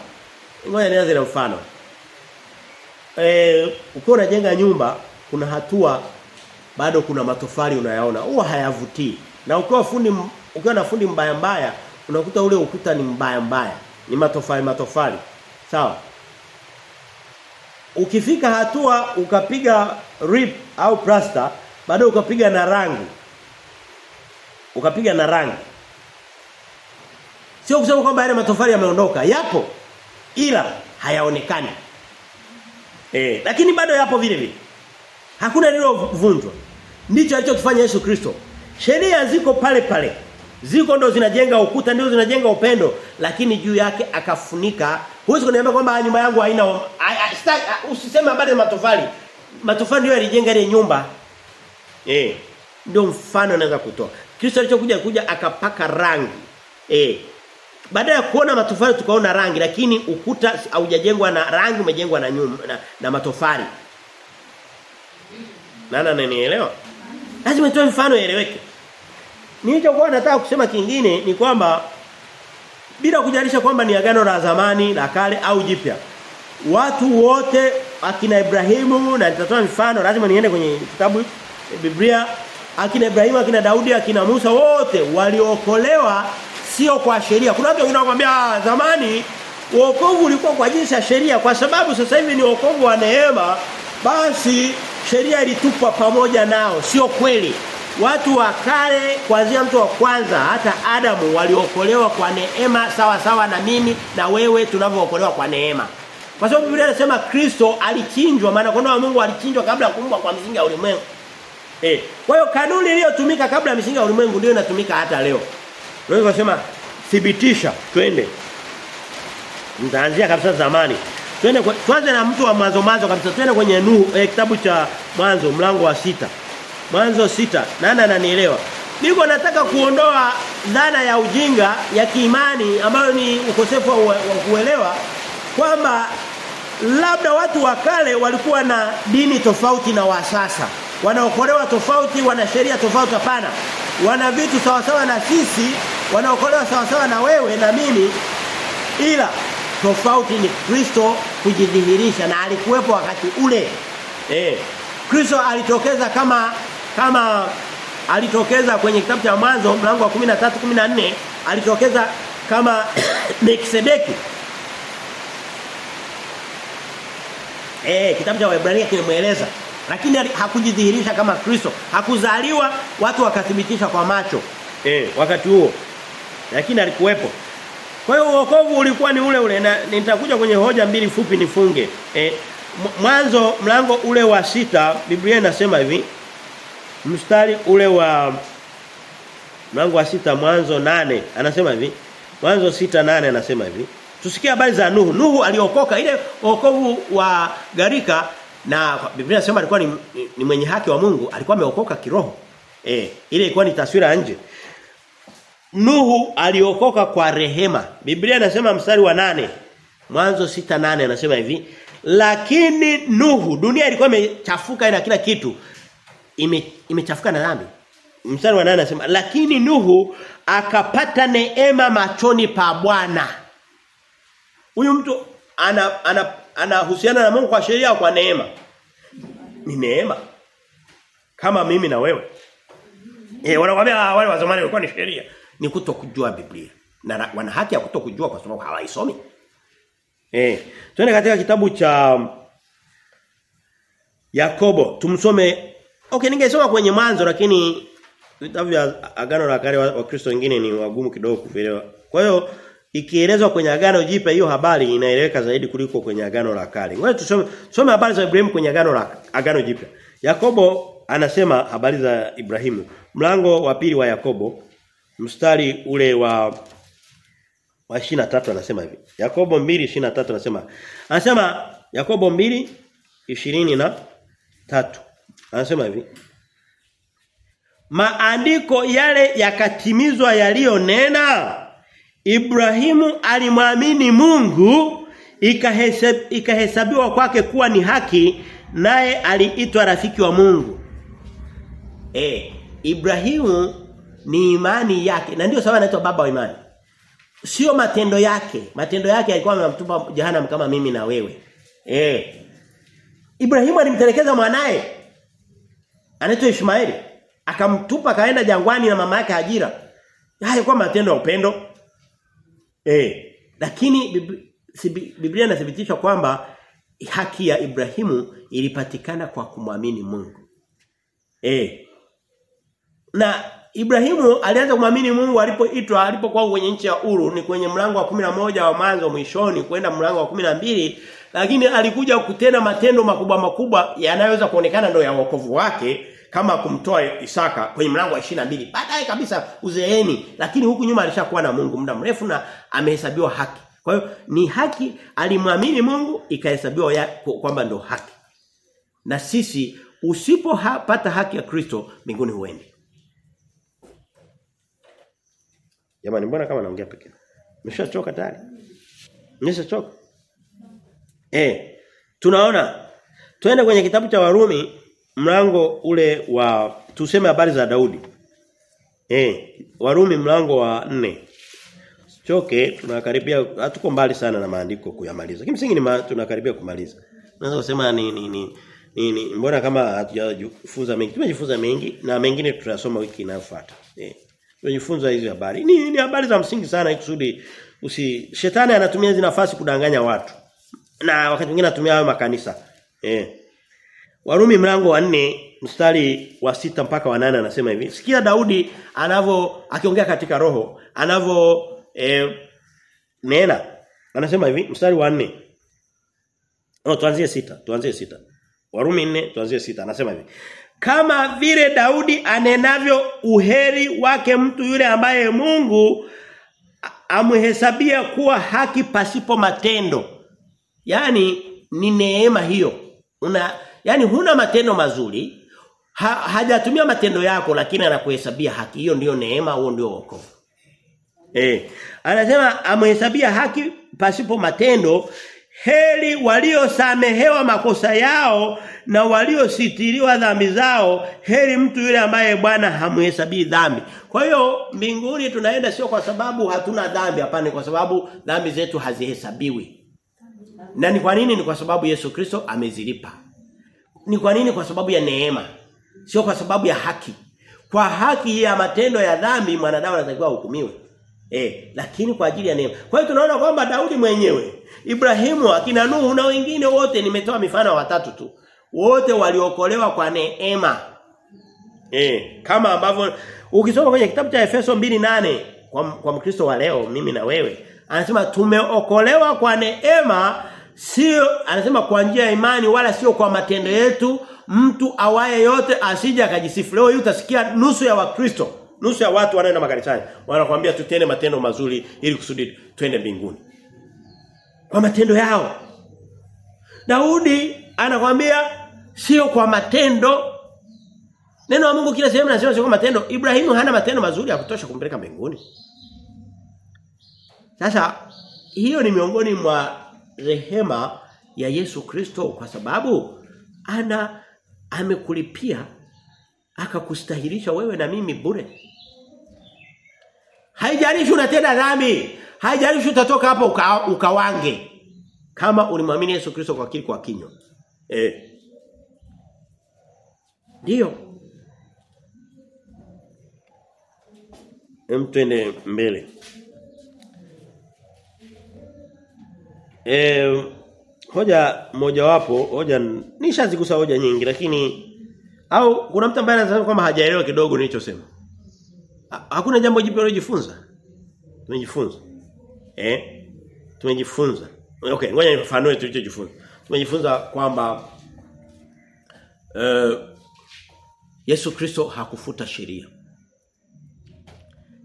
Ngoja nianze na mfano. Eh ukiwa unajenga nyumba kuna hatua bado kuna matofali unayaona. Huwa hayavutii. Na ukiwa fundi ukiwa na fundi mbaya mbaya unakuta ule ukuta ni mbaya mbaya. Ni matofali matofali. Sawa? Ukifika hatua ukapiga rip au plaster bado ukapiga na rangi. Ukapiga na rangi. Sio kusema kwamba yale matofali yameondoka, yapo ila hayaonekani. Eh, lakini bado yapo vile vile. Hakuna lililovunjwa Ndicho alichokifanya Yesu Kristo. Sheria ziko pale pale. Ziko ndo zinajenga ukuta ndio zinajenga upendo lakini juu yake akafunika. Huwezi kuniambia kwamba nyumba yangu haina usiseme habari za matofali. Matofali ndio yalijenga ile nyumba. Eh, ndio mfano naweza kutoa. Kristo alichokuja kuja akapaka rangi. Eh, baada ya kuona matofali tukaona rangi lakini ukuta haujajengwa na rangi umejengwa na nyumba na, na matofali. Nana nanielewa? Lazima nitoe mfano ieleweke. Nilichokuwa nataka kusema kingine ni kwamba bila kujalisha kwamba ni agano la zamani, la kale au jipya. Watu wote akina Ibrahimu na nitatoa mfano lazima niende kwenye kitabu Biblia akina Ibrahimu akina Daudi akina Musa wote waliokolewa sio kwa sheria. Kuna watu wengine wanakuambia zamani wokovu ulikuwa kwa jinsi ya sheria kwa sababu sasa hivi ni wokovu wa neema basi sheria ilitupwa pamoja nao sio kweli. Watu wa kale kuanzia mtu wa kwanza hata Adamu waliokolewa kwa neema sawa sawa na mimi na wewe tunavyookolewa kwa neema. Kwa sababu Biblia inasema Kristo alichinjwa maana kondoo wa Mungu alichinjwa kabla ya kuumbwa kwa msingi wa ulimwengu. Eh, kwa hiyo kanuni iliyotumika kabla ya misingi ya ulimwengu ndio inatumika hata leo. Leo kusema thibitisha twende. Mtaanzia kabisa zamani. Twende tuanze na mtu wa mwanzo mwanzo kabisa. Twende kwenye Nuhu eh, kitabu cha mwanzo mlango wa sita Mwanzo sita Nani ananielewa? Niko nataka kuondoa dhana ya ujinga ya kiimani ambayo ni ukosefu wa, wa kuelewa kwamba labda watu wa kale walikuwa na dini tofauti na wa sasa. Wanaokolewa tofauti, wana sheria tofauti hapana. Wana vitu sawasawa sawa na sisi, wanaokolewa sawasawa sawa na wewe na mimi ila tofauti ni Kristo kujidhihirisha na alikuwepo wakati ule. Eh. Kristo alitokeza kama kama alitokeza kwenye kitabu cha mwanzo mlango wa 13 14 alitokeza kama Melkisedeki. Eh, kitabu cha Waebrania kinamueleza. Lakini hakujidhihirisha kama Kristo. Hakuzaliwa watu wakathibitisha kwa macho. Eh, wakati huo. Lakini alikuwepo. Kwa hiyo wokovu ulikuwa ni ule ule na nitakuja kwenye hoja mbili fupi nifunge. Eh, mwanzo mlango ule wa sita Biblia inasema hivi. Mstari ule wa mlango wa sita mwanzo nane anasema hivi. Mwanzo sita nane anasema hivi. Tusikie habari za Nuhu. Nuhu aliokoka ile wokovu wa garika na Biblia inasema alikuwa ni, ni, mwenye haki wa Mungu, alikuwa ameokoka kiroho. Eh, ile ilikuwa ni taswira nje. Nuhu aliokoka kwa rehema. Biblia inasema mstari wa nane Mwanzo sita nane anasema hivi, lakini Nuhu dunia ilikuwa imechafuka na kila kitu. Ime imechafuka na dhambi. Mstari wa nane anasema, lakini Nuhu akapata neema machoni pa Bwana. Huyu mtu ana ana anahusiana na Mungu kwa sheria au kwa neema? Ni neema. Kama mimi na wewe. Eh wanakuambia wale wa zamani walikuwa ni sheria ni kutokujua Biblia. Na wana haki ya kutokujua kwa sababu hawaisomi. Eh, twende katika kitabu cha Yakobo, tumsome. Okay, ningesoma kwenye mwanzo lakini vitabu vya agano la kale wa Kristo wengine ni wagumu kidogo kuelewa. Kwa hiyo ikielezwa kwenye agano jipya hiyo habari inaeleweka zaidi kuliko kwenye agano la kale. Ngoja tusome tusome habari za Ibrahimu kwenye agano la agano jipya. Yakobo anasema habari za Ibrahimu. Mlango wa pili wa Yakobo mstari ule wa wa 23 anasema hivi. Yakobo 2:23 anasema. Anasema Yakobo 2:20 na Anasema hivi. Maandiko yale yakatimizwa yaliyonena Ibrahimu alimwamini Mungu ikahesab, ikahesabiwa kwake kuwa ni haki naye aliitwa rafiki wa Mungu. Eh, Ibrahimu ni imani yake na ndio sababu anaitwa baba wa imani. Sio matendo yake. Matendo yake alikuwa amemtupa jehanamu kama mimi na wewe. Eh. Ibrahimu alimtelekeza mwanae anaitwa Ishmaeli akamtupa kaenda jangwani na mama yake ajira Haya kwa matendo ya upendo. Eh, lakini Biblia inathibitisha kwamba haki ya Ibrahimu ilipatikana kwa kumwamini Mungu. Eh. Na Ibrahimu alianza kumwamini Mungu alipoitwa alipokuwa kwenye nchi ya Uru ni kwenye mlango wa moja wa mwanzo mwishoni kwenda mlango wa mbili lakini alikuja kutenda matendo makubwa makubwa yanayoweza kuonekana ndio ya wokovu wake kama kumtoa Isaka kwenye mlango wa 22 baadaye kabisa uzeeni. Lakini huku nyuma alishakuwa na Mungu muda mrefu na amehesabiwa haki. Kwa hiyo ni haki alimwamini Mungu ikahesabiwa kwamba ndo haki. Na sisi usipopata haki ya Kristo mbinguni huendi. Jamani mbona kama naongea pekee Nimeshachoka tayari? Nimeshachoka? Eh tunaona. Twende kwenye kitabu cha Warumi mlango ule wa tuseme habari za Daudi. Eh, Warumi mlango wa nne Choke tunakaribia hatuko mbali sana na maandiko kuyamaliza. Kimsingi ni ma, tunakaribia kumaliza. Unaweza kusema ni ni ni, ni, ni mbona kama hatujajifunza mengi. Tumejifunza mengi na mengine tutasoma wiki inayofuata. Eh. Tumejifunza hizi habari. Ni, ni habari za msingi sana ikusudi usi shetani anatumia hizi nafasi kudanganya watu. Na wakati mwingine anatumia hayo makanisa. Eh. Warumi mlango wa nne mstari wa sita mpaka wa nane anasema hivi. Sikia Daudi anavo akiongea katika roho, anavo eh, nena. Anasema hivi mstari wa nne No, tuanzie sita, tuanzie sita. Warumi nne tuanzie sita anasema hivi. Kama vile Daudi anenavyo uheri wake mtu yule ambaye Mungu amhesabia kuwa haki pasipo matendo. Yaani ni neema hiyo. Una yani huna matendo mazuri, ha, hajatumia matendo yako lakini anakuhesabia haki. Hiyo ndiyo neema, huo ndio wokovu. Eh, anasema amehesabia haki pasipo matendo heri waliosamehewa makosa yao na waliositiriwa dhambi zao heli mtu yule ambaye Bwana hamhesabii dhambi. Kwa hiyo mbinguni tunaenda sio kwa sababu hatuna dhambi hapana kwa sababu dhambi zetu hazihesabiwi. Na ni kwa nini ni kwa sababu Yesu Kristo amezilipa. Ni kwa nini? Kwa sababu ya neema. Sio kwa sababu ya haki. Kwa haki ya matendo ya dhambi mwanadamu anatakiwa hukumiwe. Eh, lakini kwa ajili ya neema. Kwa hiyo tunaona kwamba Daudi mwenyewe, Ibrahimu, akina Nuhu na wengine wote nimetoa mifano watatu tu. Wote waliokolewa kwa neema. Eh, kama ambavyo ukisoma kwenye kitabu cha Efeso 2:8 kwa kwa Mkristo wa leo mimi na wewe anasema tumeokolewa kwa neema sio anasema kwa njia ya imani wala sio kwa matendo yetu mtu awaye yote asije akajisifu leo hii utasikia nusu ya wakristo nusu ya watu wanaenda makanisani wanakuambia tutende matendo mazuri ili kusudi twende mbinguni kwa matendo yao Daudi anakwambia sio kwa matendo Neno la Mungu kila sehemu nasema sio kwa matendo. Ibrahimu hana matendo mazuri ya kutosha kumpeleka mbinguni. Sasa hiyo ni miongoni mwa rehema ya Yesu Kristo kwa sababu ana amekulipia akakustahilisha wewe na mimi bure. Haijalishi unatenda dhambi, haijalishi utatoka hapo uka, ukawange kama ulimwamini Yesu Kristo kwa akili kwa kinywa. Eh. Ndio. Hem mbele. Eh hoja mojawapo, hoja nishazigusa hoja nyingi lakini au kuna mtu ambaye anasema kwamba hajaelewa kidogo nilichosema. Ha, hakuna jambo jipya ulijifunza. Tumejifunza. Eh? Tumejifunza. Okay, ngoja nifafanue tulichojifunza. Tumejifunza kwamba eh Yesu Kristo hakufuta sheria.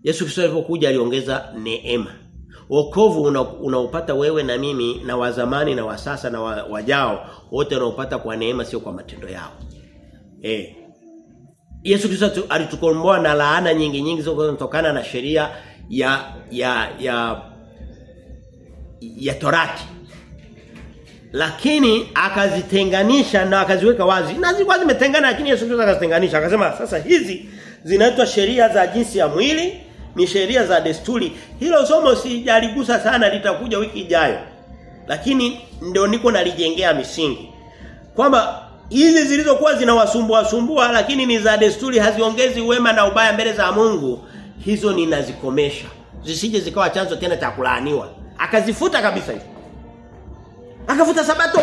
Yesu Kristo alipokuja aliongeza neema. Wokovu unaopata una wewe na mimi na wa zamani na wa sasa na wa, wajao wote wanaopata kwa neema sio kwa matendo yao. Eh. Yesu Kristo alitukomboa na laana nyingi nyingi zinazotokana na sheria ya ya ya ya Torati. Lakini akazitenganisha na akaziweka wazi. Na zilikuwa zimetengana lakini Yesu Kristo akazitenganisha. Akasema sasa hizi zinaitwa sheria za jinsi ya mwili ni sheria za desturi. Hilo somo sijaligusa sana litakuja wiki ijayo. Lakini ndio niko nalijengea misingi. Kwamba hizi zilizokuwa zinawasumbua sumbua lakini ni za desturi haziongezi wema na ubaya mbele za Mungu, hizo ninazikomesha. Zisije zikawa chanzo tena cha kulaaniwa. Akazifuta kabisa hizo. Akafuta sabato.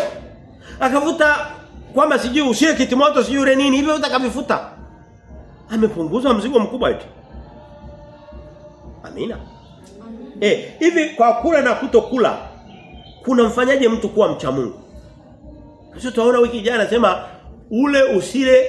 Akafuta kwamba sijui usiye kitimoto sijui ule nini hivyo utakavifuta. Amepunguza mzigo mkubwa eti. Amina. Eh, hivi kwa kula na kutokula kuna mfanyaje mtu kuwa mcha Mungu? Sio tunaona wiki jana sema ule usile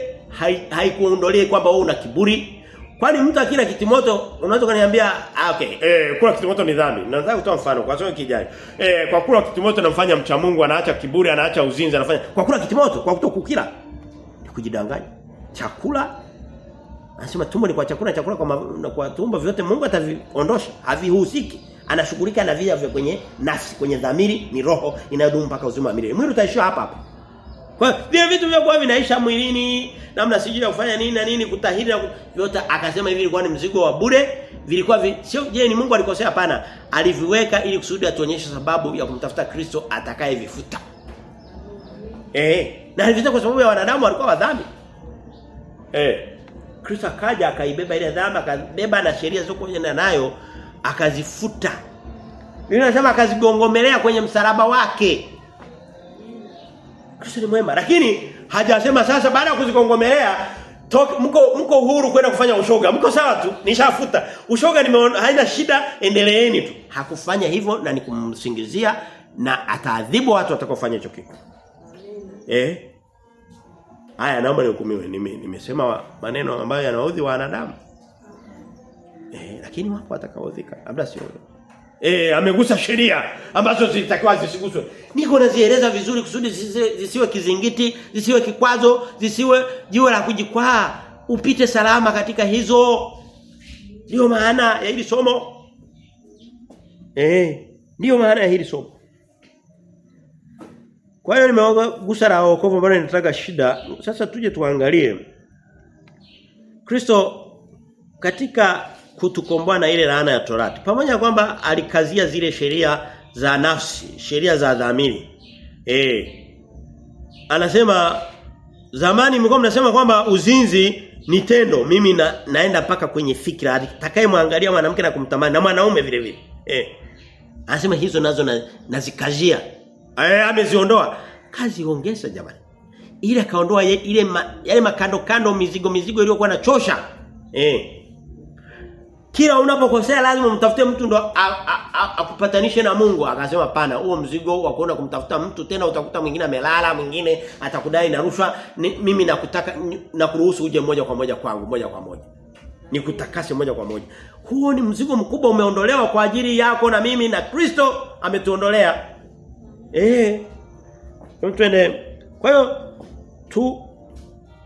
haikuondolee hai kwamba wewe una kiburi. Kwani mtu akila kitimoto unaweza kaniambia ah okay eh kula kitimoto ni dhambi. Nataka kutoa mfano kwa sababu kijani. Eh kwa kula kitimoto namfanya mcha Mungu anaacha kiburi anaacha uzinzi anafanya kwa kula kitimoto kwa kutokukila. Ni kujidanganya. Chakula Anasema tumbo ni kwa chakula chakula kwa, ma, kwa tumbo vyote Mungu ataviondosha havihusiki. Anashughulika na vile vya kwenye nafsi kwenye dhamiri ni roho inayodumu mpaka uzima wa milele. Mwili utaishia hapa hapa. Kwa vile vitu vya kwa vinaisha mwilini namna sijui ya kufanya nini na nini kutahiri na vyote akasema hivi ilikuwa ni mzigo wa bure vilikuwa vi, sio je ni Mungu alikosea? Hapana. Aliviweka ili kusudi atuonyeshe sababu ya kumtafuta Kristo atakayevifuta. Eh na alivita kwa sababu ya wanadamu walikuwa wadhambi. Eh Kristo akaja akaibeba ile dhambi akabeba na sheria zilizokuja nayo akazifuta. Biblia inasema akazigongomelea kwenye msalaba wake. Kristo ni mwema lakini hajasema sasa baada ya kuzigongomelea mko mko uhuru kwenda kufanya ushoga. Mko sawa tu, nishafuta. Ushoga nimeona haina shida, endeleeni tu. Hakufanya hivyo na nikumsingizia na ataadhibu watu watakaofanya hicho kitu. Eh? Haya naomba nihukumiwe. Nime, nimesema maneno ambayo yanaudhi wanadamu. Eh, lakini wapo atakaoudhika. Labda sio. Eh, amegusa sheria ambazo zilitakiwa zisiguswe. Niko nazieleza vizuri kusudi zisiwe kizingiti, zisiwe kikwazo, zisiwe jiwe la kujikwaa. Upite salama katika hizo. Ndio maana ya hili somo. Eh, ndio maana ya hili somo. Kwa hiyo nimegusa la wokovu ambalo linataka shida. Sasa tuje tuangalie. Kristo katika kutukomboa na ile laana ya Torati. Pamoja kwamba alikazia zile sheria za nafsi, sheria za dhamiri. Eh. Anasema zamani mlikuwa mnasema kwamba uzinzi ni tendo. Mimi na, naenda mpaka kwenye fikra atakayemwangalia mwanamke na kumtamani na mwanaume vile vile. Eh. Anasema hizo nazo na, nazikazia. Eh ameziondoa. Kazi ongeza jamani. Ile kaondoa ile ma, yale makando kando mizigo mizigo iliyokuwa nachosha. Eh. Kila unapokosea lazima mtafute mtu ndo akupatanishe na Mungu. Akasema pana, huo mzigo wa kuona kumtafuta mtu tena utakuta mwingine amelala, mwingine atakudai na rushwa. Mimi nakutaka nakuruhusu uje moja kwa moja kwangu, moja kwa moja. Nikutakase moja kwa moja. Huo ni mzigo mkubwa umeondolewa kwa ajili yako na mimi na Kristo ametuondolea. Eh. Twende. Kwa hiyo tu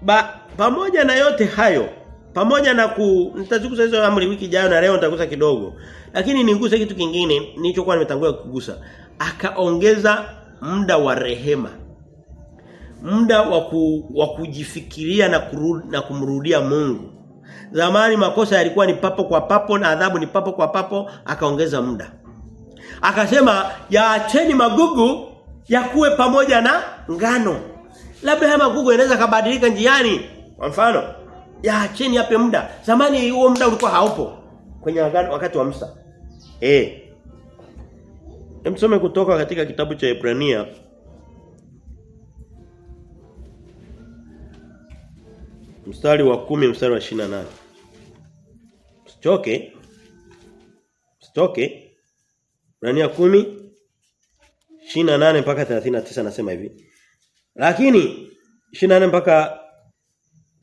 ba, pamoja na yote hayo pamoja na ku nitazigusa hizo amri wiki ijayo na leo nitagusa kidogo. Lakini niguse kitu kingine nilichokuwa nimetangulia kugusa. Akaongeza muda wa rehema. Muda wa ku, wa kujifikiria na kurudi, na kumrudia Mungu. Zamani makosa yalikuwa ni papo kwa papo na adhabu ni papo kwa papo, akaongeza muda. Akasema yaacheni magugu yakuwe pamoja na ngano. Labda haya magugu yanaweza kabadilika njiani. Kwa mfano, yaacheni yape muda. Zamani huo muda ulikuwa haupo kwenye agano wakati wa Musa. Eh. Msome kutoka katika kitabu cha Ibrania mstari wa kumi mstari wa 28. stoke Usitoke. Ibrania 10 28 mpaka 39 nasema hivi. Lakini 28 mpaka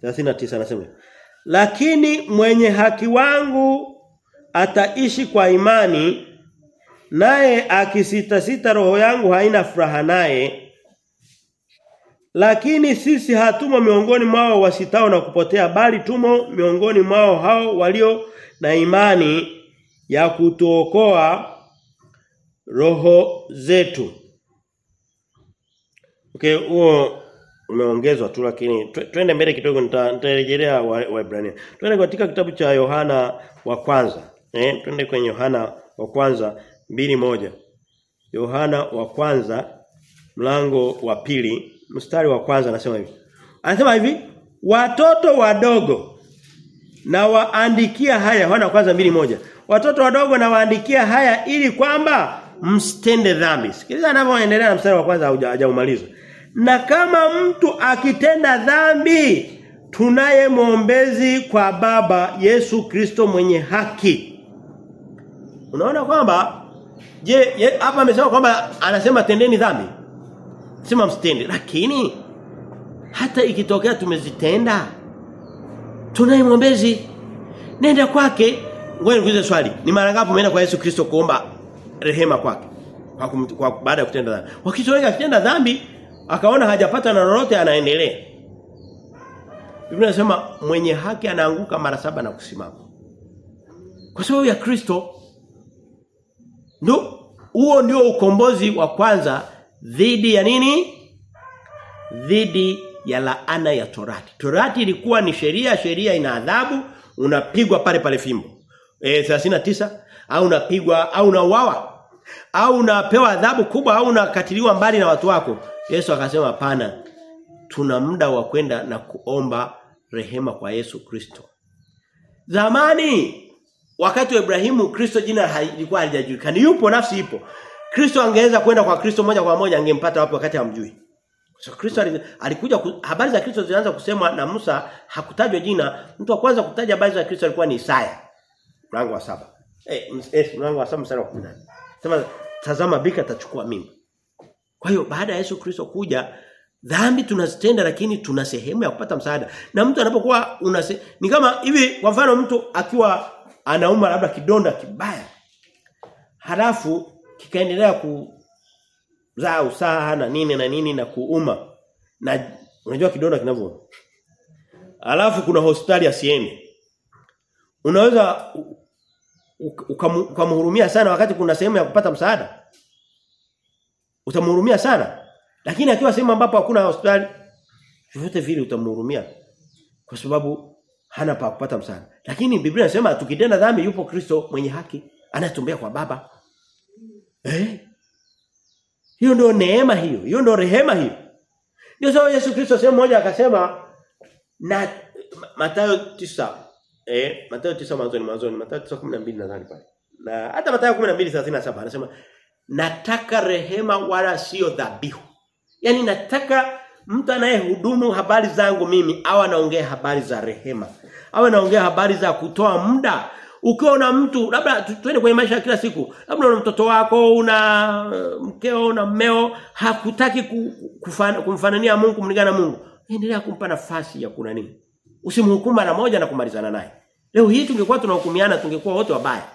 39 anasema lakini mwenye haki wangu ataishi kwa imani naye akisita sita roho yangu haina furaha naye. Lakini sisi hatumo miongoni mwao wasitao na kupotea bali tumo miongoni mwao hao walio na imani ya kutuokoa roho zetu Okay, huo umeongezwa tu lakini twende mbele kidogo nitarejelea Waebrania. Wa twende katika kitabu cha Yohana wa kwanza. Eh, twende kwenye Yohana wa kwanza mbili moja Yohana wa kwanza mlango wa pili mstari wa kwanza anasema hivi. Anasema hivi, watoto wadogo na waandikia haya Yohana wa kwanza mbili moja Watoto wadogo na waandikia haya ili kwamba msitende dhambi. Sikiliza anavyoendelea na mstari wa kwanza hajaumaliza. Na kama mtu akitenda dhambi tunaye mwombezi kwa baba Yesu Kristo mwenye haki. Unaona kwamba je hapa amesema kwamba anasema tendeni dhambi. Sema msitende lakini hata ikitokea tumezitenda tunaye mwombezi nenda kwake ngoja nikuulize swali ni mara ngapi umeenda kwa Yesu Kristo kuomba rehema kwake kwa, kwa baada ya kutenda dhambi. Wakitoweka akitenda dhambi akaona hajapata na lolote anaendelea. Biblia inasema mwenye haki anaanguka mara saba na kusimama. Kwa sababu ya Kristo ndio huo ndio ukombozi wa kwanza dhidi ya nini? Dhidi ya laana ya Torati. Torati ilikuwa ni sheria sheria ina adhabu unapigwa pale pale fimbo. Eh 39 au unapigwa au unauawa au unapewa adhabu kubwa au unakatiliwa mbali na watu wako? Yesu akasema hapana tuna muda wa kwenda na kuomba rehema kwa Yesu Kristo. Zamani wakati wa Ibrahimu Kristo jina halikuwa halijajulikana yupo nafsi ipo. Kristo angeweza kwenda kwa Kristo moja kwa moja angempata wapi wakati hamjui? So Kristo alikuja habari za Kristo zilianza kusemwa na Musa hakutajwa jina. Mtu wa kwanza kutaja habari za Kristo alikuwa ni Isaya mlango wa saba. Eh, hey, mlango wa saba mstari wa 10 sema tazama bika atachukua mimba kwa hiyo baada ya Yesu Kristo kuja dhambi tunazitenda lakini tuna sehemu ya kupata msaada. Na mtu anapokuwa unase, ni kama hivi kwa mfano mtu akiwa anauma labda kidonda kibaya halafu kikaendelea ku zaa usaha na nini na nini na kuuma na unajua kidonda kinavyouma. Alafu kuna hospitali asiende unaweza ukamhurumia sana wakati kuna sehemu ya kupata msaada. Utamhurumia sana. Lakini akiwa sehemu ambapo hakuna hospitali vyote vile utamhurumia kwa sababu hana pa kupata msaada. Lakini Biblia inasema tukitenda dhambi yupo Kristo mwenye haki anatumbea kwa baba. Eh? Hiyo ndio neema hiyo. Hiyo ndio rehema hiyo. Ndio sababu Yesu Kristo sehemu moja akasema na Mathayo 9 eh Mathayo 9 mwanzoni mwanzoni Mathayo 9:12 nadhani pale. Na hata Mathayo 12:37 anasema nataka rehema wala sio dhabihu. Yaani nataka mtu anayehudumu habari zangu mimi au anaongea habari za rehema. Au anaongea habari za kutoa muda. Ukiwa na mtu labda twende kwenye maisha kila siku, labda una mtoto wako, una mkeo, una mmeo, hakutaki kufana, kumfanania Mungu, kumlingana na Mungu. Endelea kumpa nafasi ya kuna nini. Usimhukumu mara moja na kumalizana naye. Leo hii tungekuwa tunahukumiana tungekuwa wote wabaya.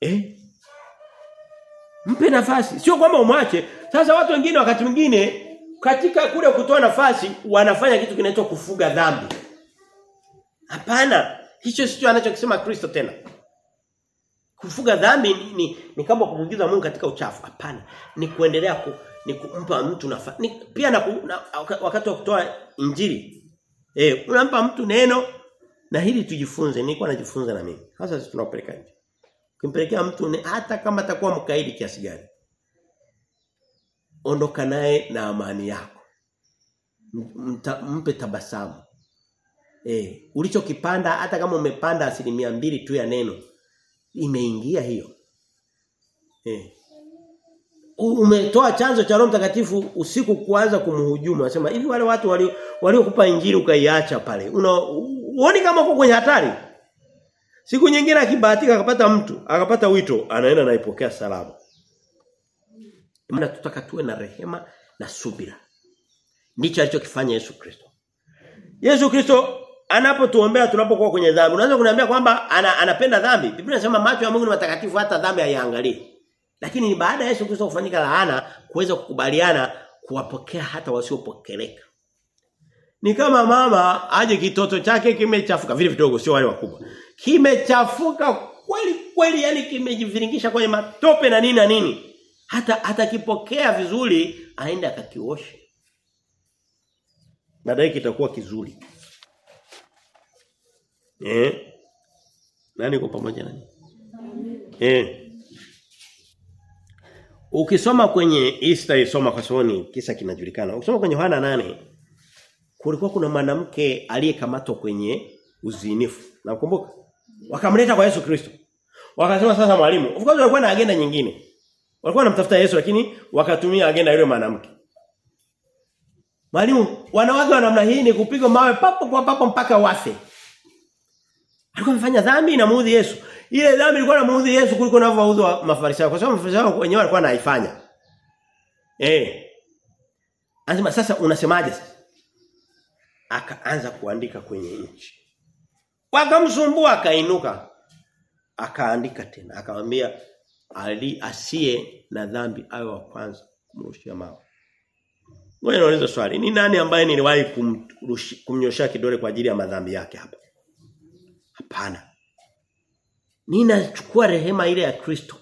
Eh? Mpe nafasi. Sio kwamba umwache. Sasa watu wengine wakati mwingine katika kule kutoa nafasi wanafanya kitu kinaitwa kufuga dhambi. Hapana, hicho sio anachokisema Kristo tena. Kufuga dhambi ni, ni, ni kama kumuingiza Mungu katika uchafu. Hapana, ni kuendelea ku, ni kumpa mtu nafasi. Pia na, na wakati wa kutoa injili. Eh, unampa mtu neno na hili tujifunze. Nilikuwa najifunza na mimi. Hasa tunapeleka nje. Ukimpelekea mtu ne, hata kama atakuwa mkaidi kiasi gani. Ondoka naye na amani yako. Mta, mpe tabasamu. Eh, ulichokipanda hata kama umepanda asilimia mbili tu ya neno imeingia hiyo. Eh. Umetoa chanzo cha Roho Mtakatifu usiku kuanza kumhujumu. Anasema hivi wale watu walio waliokupa injili ukaiacha pale. unaoni kama uko kwenye hatari. Siku nyingine akibahatika akapata mtu, akapata wito, anaenda naipokea salama. Maana tutaka tuwe na rehema na subira. Ndicho alichokifanya Yesu Kristo. Yesu Kristo anapotuombea tunapokuwa kwenye dhambi. Unaweza kuniambia kwamba ana, anapenda dhambi. Biblia inasema macho ya Mungu ni matakatifu hata dhambi haiangalii. Lakini ni baada ya Yesu Kristo kufanyika laana kuweza kukubaliana kuwapokea hata wasiopokeleka. Ni kama mama aje kitoto chake kimechafuka vile vidogo sio wale wakubwa. Kimechafuka kweli kweli yani kimejiviringisha kwenye matope na nini na nini. Hata hata kipokea vizuri aende akakioshe. Baadaye kitakuwa kizuri. Eh? Nani kwa pamoja nani? Eh. Ukisoma kwenye Easter isoma kwa sababu kisa kinajulikana. Ukisoma kwenye Yohana nane kulikuwa kuna mwanamke aliyekamatwa kwenye uzinifu. Nakumbuka? Wakamleta kwa Yesu Kristo. Wakasema sasa mwalimu, of course walikuwa na agenda nyingine. Walikuwa wanamtafuta Yesu lakini wakatumia agenda yule mwanamke. Mwalimu, wanawake wa namna hii ni kupigwa mawe papo kwa papo mpaka wafe. Alikuwa amefanya dhambi na muudhi Yesu. Ile dhambi ilikuwa na muudhi Yesu kuliko inavyoudhi Mafarisayo kwa sababu Mafarisayo wenyewe walikuwa naifanya. Eh. Anasema sasa unasemaje sasa? Akaanza kuandika kwenye nchi. Wakamsumbua akainuka. Akaandika tena. Akamwambia ali asiye na dhambi awe wa kwanza kumrushia mawe. Ngoja unauliza swali. Ni nani ambaye niliwahi kumnyoshia kidole kwa ajili ya madhambi yake hapa? Hapana. Ninachukua rehema ile ya Kristo.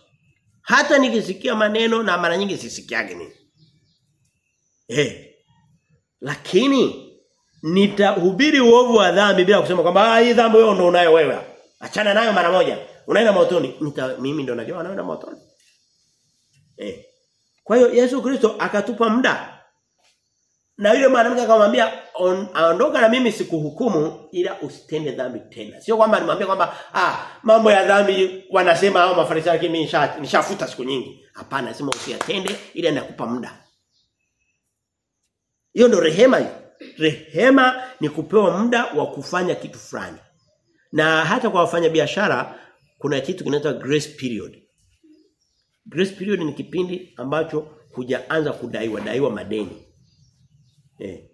Hata nikisikia maneno na mara nyingi sisikiage nini. Eh. Lakini nitahubiri uovu wa dhambi bila kusema kwamba ah hii dhambi wewe ndo unayo wewe. Achana nayo mara moja. Unaenda motoni. Nita, mimi ndo najua anaenda motoni. Eh. Kwa hiyo Yesu Kristo akatupa muda. Na yule mwanamke akamwambia aondoka na mimi sikuhukumu ila usitende dhambi tena. Sio kwamba alimwambia kwamba ah mambo ya dhambi wanasema hao mafarisayo kimi mimi nishafuta siku nyingi. Hapana, nasema usiyatende ila nakupa muda. Hiyo ndo rehema hiyo. Rehema ni kupewa muda wa kufanya kitu fulani. Na hata kwa wafanya biashara kuna kitu kinaitwa grace period. Grace period ni kipindi ambacho hujaanza kudaiwa daiwa madeni. Eh.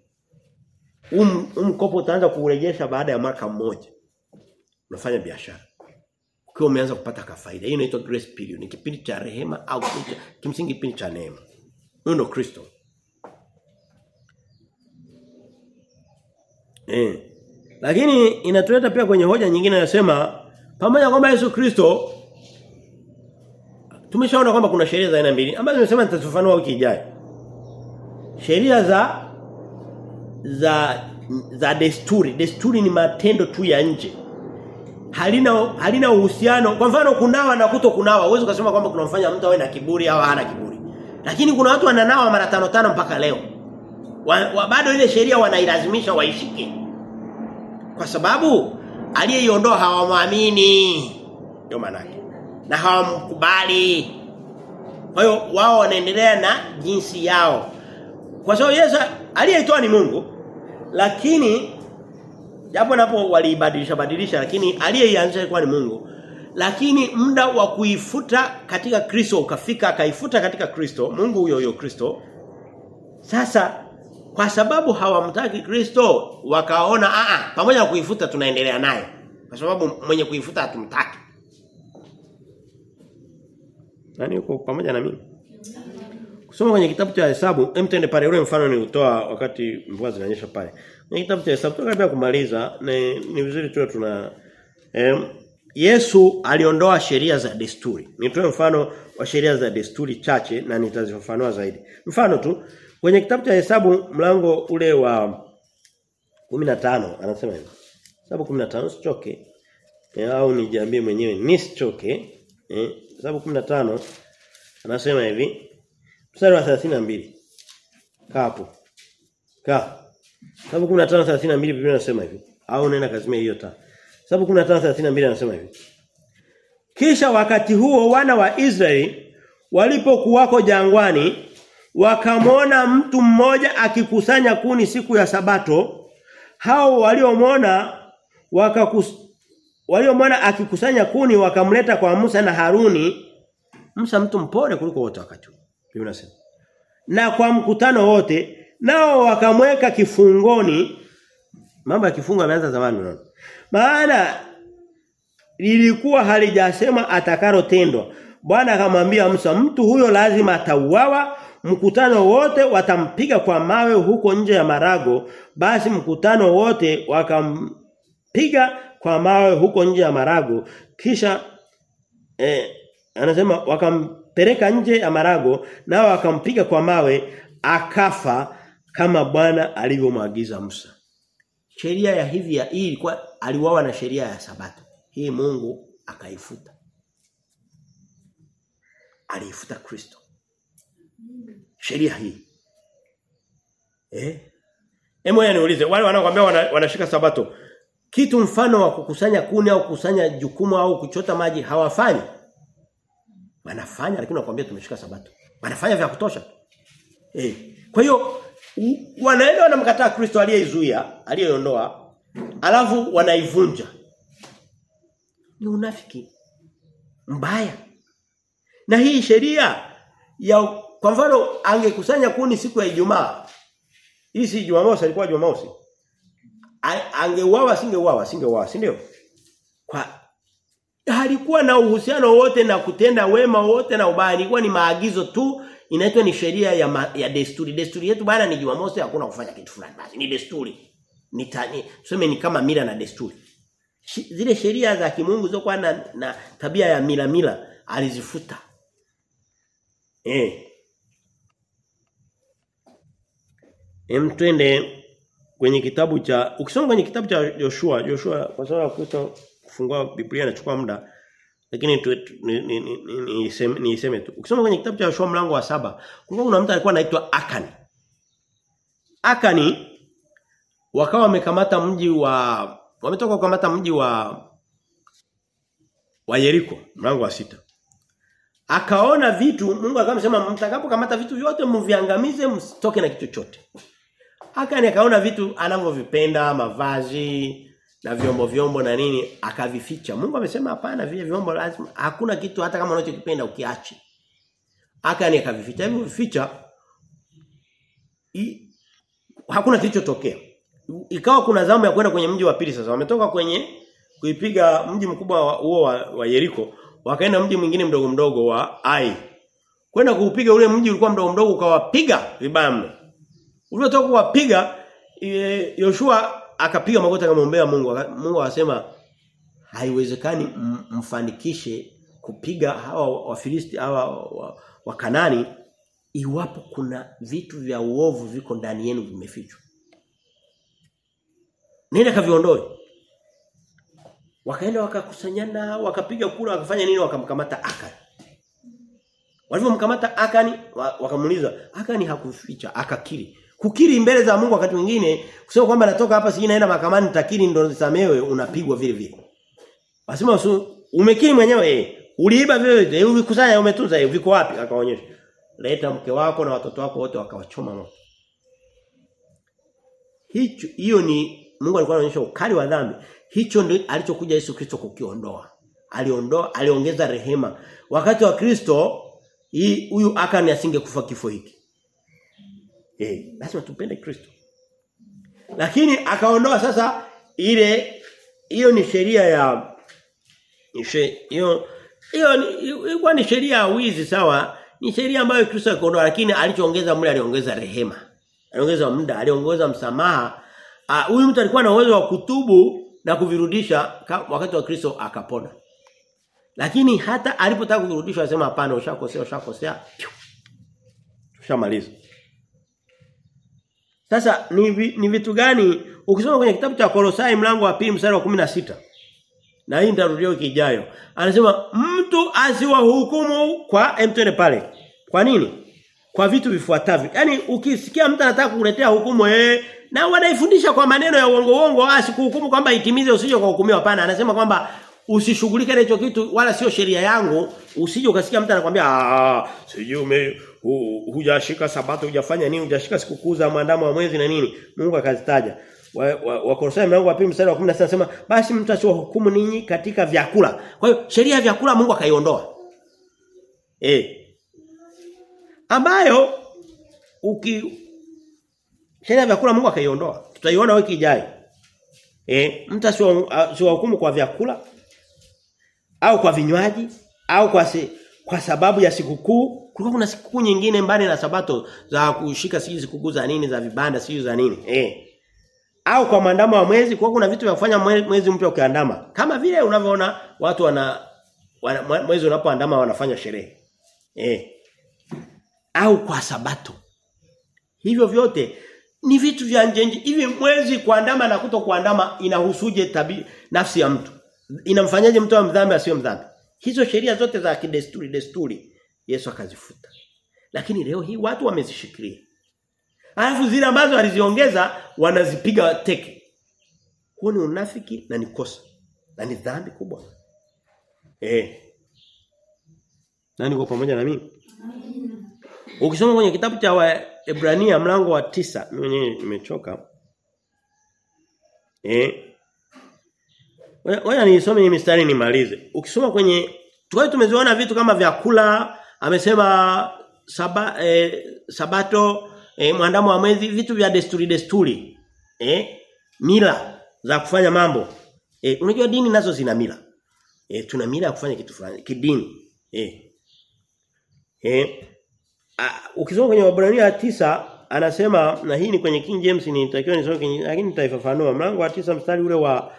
Um, mkopo utaanza kurejesha baada ya mwaka mmoja. Unafanya biashara. Ukiwa umeanza kupata kafaida. Hii inaitwa grace period. Ni kipindi cha rehema au kimsingi kipindi cha neema. Huyo ndo Kristo. Eh. Lakini inatuleta pia kwenye hoja nyingine inasema pamoja kwamba Yesu Kristo tumeshaona kwamba kuna sheria za aina mbili ambazo nimesema nitazifafanua wiki ijayo. Sheria za za za desturi. Desturi ni matendo tu ya nje. Halina halina uhusiano. Kwa mfano kunawa na kuto kunawa, uwezo kusema kwamba kunamfanya mtu awe na kiburi au hana kiburi. Lakini kuna watu wananawa mara tano tano mpaka leo. Wa, wa, bado ile sheria wanailazimisha waishike. Kwa sababu aliyeiondoa hawamwamini. Ndio maana. Na hawamkubali. Kwa hiyo wao wanaendelea na jinsi yao. Kwa sababu Yesu aliyeitoa ni Mungu. Lakini japo napo waliibadilisha badilisha lakini aliyeianzisha ilikuwa ni Mungu. Lakini muda wa kuifuta katika Kristo ukafika akaifuta katika Kristo, Mungu huyo huyo Kristo. Sasa kwa sababu hawamtaki Kristo wakaona a a pamoja na kuifuta tunaendelea nayo. Kwa sababu mwenye kuifuta hatumtaki. Nani uko pamoja na mimi? Kusoma kwenye kitabu cha Hesabu, hem tuende pale ule mfano ni utoa wakati mvua zinanyesha pale. Kwenye kitabu cha Hesabu tunakaribia kumaliza ni, ni vizuri tu tuna em, Yesu aliondoa sheria za desturi. Nitoe mfano wa sheria za desturi chache na nitazifafanua zaidi. Mfano tu kwenye kitabu cha Hesabu mlango ule wa 15 anasema hivi. Hesabu 15 sichoke. E, au nijiambie mwenyewe nisichoke. Eh, Hesabu 15 anasema hivi. Mstari wa 32. Kaa hapo. Kaa. Hesabu 15:32 Biblia inasema hivi. Au nenda kazimia hiyo taa. Sababu 15:32 anasema hivi. Kisha wakati huo wana wa Israeli walipokuwako jangwani wakamwona mtu mmoja akikusanya kuni siku ya sabato hao waliomwona wakakus waliomwona akikusanya kuni wakamleta kwa Musa na Haruni Musa mtu mpole kuliko wote wakati Biblia na kwa mkutano wote nao wakamweka kifungoni. Mambo ya kifungo yameanza zamani unaona. Maana lilikuwa halijasema atakalotendwa. Bwana akamwambia Musa mtu huyo lazima atauawa mkutano wote watampiga kwa mawe huko nje ya marago basi mkutano wote wakampiga kwa mawe huko nje ya marago. Kisha eh, anasema wakampeleka nje ya marago nao akampiga kwa mawe akafa kama Bwana alivyomwagiza Musa sheria ya hivi ya hii ilikuwa aliuawa na sheria ya sabato. Hii Mungu akaifuta. Aliifuta Kristo. Sheria hii. Eh? Hebu niulize wale wanaokuambia wana, wanashika sabato kitu mfano wa kukusanya kuni au kukusanya jukumu au kuchota maji hawafanyi. Wanafanya lakini nakwambia tumeshika sabato. Wanafanya vya kutosha. Eh. Kwa hiyo wanaenda wanamkataa Kristo aliyeizuia, aliyeondoa, alafu wanaivunja. Ni unafiki mbaya. Na hii sheria ya kwa mfano angekusanya kuni siku ya Ijumaa. Hii si Jumamosi ilikuwa Jumamosi. Angeuawa singeuawa, singeuawa, si ndio? Kwa halikuwa na uhusiano wote na kutenda wema wote na ubaya, ilikuwa ni maagizo tu inaitwa ni sheria ya, ma, ya desturi. Desturi yetu bana ni Jumamosi hakuna kufanya kitu fulani basi ni desturi. Ni tuseme ni kama mila na desturi. Zile sheria za kimungu zilizokuwa na, na tabia ya mila mila alizifuta. Eh. Em twende kwenye kitabu cha ukisoma kwenye kitabu cha Joshua, Joshua kwa sababu Kristo kufungua Biblia inachukua muda lakini tu, ni, ni, ni, tu. Ukisoma kwenye kitabu cha Yoshua mlango wa saba kulikuwa kuna mtu alikuwa anaitwa Akani. Akani wakawa wamekamata mji wa wametoka kukamata mji wa wa Yeriko mlango wa sita. Akaona vitu Mungu akamsema mtakapokamata vitu vyote mviangamize msitoke na kitu chochote. Akani akaona vitu anavyovipenda mavazi na vyombo vyombo na nini akavificha. Mungu amesema hapana vile vyombo lazima hakuna kitu hata kama unachokipenda ukiache. Akani akavificha. Hivyo vificha i, hakuna kilichotokea. Ikawa kuna zamu ya kwenda kwenye mji wa pili sasa. Wametoka kwenye kuipiga mji mkubwa huo wa, wa, wa Yeriko, wakaenda mji mwingine mdogo mdogo wa Ai. Kwenda kuupiga ule mji ulikuwa mdogo mdogo ukawapiga vibaya mno. Ulipotoka kuwapiga Yoshua akapiga magoti akamwombea Mungu. Mungu akasema haiwezekani mfanikishe kupiga hawa Wafilisti hawa Wakanani wa iwapo kuna vitu vya uovu viko ndani yenu vimefichwa. Nenda akaviondoe Wakaenda wakakusanyana, wakapiga kura, wakafanya nini wakamkamata Akani. Walipomkamata Akani wa- wakamuuliza, Akani hakuficha, akakiri. Kukiri mbele za Mungu wakati mwingine kusema kwamba natoka hapa siji naenda mahakamani nitakiri ndo nisamewe unapigwa vile vile. Wasema umekiri mwenyewe eh. Uliiba vile vile, eh, ulikusanya umetunza eh, viko wapi? Akaonyesha. Leta mke wako na watoto wako wote wakawachoma moto. Hicho hiyo ni Mungu alikuwa anaonyesha ukali wa dhambi. Hicho ndio alichokuja Yesu Kristo kukiondoa. Aliondoa, aliongeza rehema. Wakati wa Kristo hii huyu Akani asingekufa kifo hiki. Eh, lazima tupende Kristo. Lakini akaondoa sasa ile hiyo ni sheria ya hiyo hiyo ilikuwa ni sheria ya wizi sawa? Ni sheria ambayo Kristo aliondoa lakini alichoongeza mle aliongeza rehema. Aliongeza muda aliongeza msamaha. Ah, huyu mtu alikuwa na uwezo wa kutubu na kuvirudisha wakati wa Kristo akapona. Lakini hata alipotaka kurudishwa alisema hapana ushakosea ushakosea. Tushamaliza sasa ni, ni vitu gani ukisoma kwenye kitabu cha Kolosai mlango wa 2 mstari wa 16 na hii ndarudio kijayo. Anasema mtu asiwahukumu kwa mtende pale. Kwa nini? Kwa vitu vifuatavyo. Yaani ukisikia mtu anataka kukuletea hukumu eh na wanaifundisha kwa maneno ya uongo uongo asikuhukumu kwamba itimize usije kwa hukumiwa hapana. Anasema kwamba usishughulike na hicho kitu wala sio sheria yangu usije ukasikia mtu anakuambia ah sijui ume hu- hujashika sabato hujafanya nini hujashika sikukuu za maandamo ya mwezi na nini Mungu akazitaja Wakolosai wa, mlango wa 2 mstari wa 16 anasema basi mtu asiwahukumu ninyi katika vyakula. Kwa hiyo sheria ya vyakula Mungu akaiondoa. Eh. Ambayo uki sheria ya vyakula Mungu akaiondoa. Tutaiona wiki ijayo. Eh, mtu asiwa- asiwahukumu kwa vyakula au kwa vinywaji au kwa si, kwa sababu ya sikukuu. Kulikuwa kuna sikukuu nyingine mbali na sabato za kushika siji sikukuu za nini za vibanda siji za nini. Eh. Au kwa maandamo wa mwezi kwa kuna vitu vya kufanya mwezi mpya ukiandama. Kama vile unavyoona watu wana, wana mwezi unapoandama wanafanya sherehe. Eh. Au kwa sabato. Hivyo vyote ni vitu vya nje nje. Hivi mwezi kuandama na kuto kuandama inahusuje tabi nafsi ya mtu? Inamfanyaje mtu wa mdhambi asiyo mdhambi hizo sheria zote za kidesturi desturi Yesu akazifuta lakini leo hii watu wamezishikilia Alafu zile ambazo aliziongeza wanazipiga teke. Huo ni unafiki na ni kosa. Na ni dhambi kubwa. Eh. Nani uko pamoja na mimi? Ukisoma kwenye kitabu cha Waebrania mlango wa tisa mimi nimechoka. Eh. Wewe nisome hii mistari nimalize. Ukisoma kwenye tukao tumeziona vitu kama vyakula, amesema saba, eh, sabato, eh, mwandamo wa mwezi, vitu vya desturi desturi. Eh? Mila za kufanya mambo. Eh, unajua dini nazo zina mila. Eh, tuna mila ya kufanya kitu fulani kidini. Eh. Eh. Ukisoma kwenye Waebrania tisa anasema na hii ni kwenye King James nitakiwa nisome lakini nitaifafanua mlango wa tisa mstari ule wa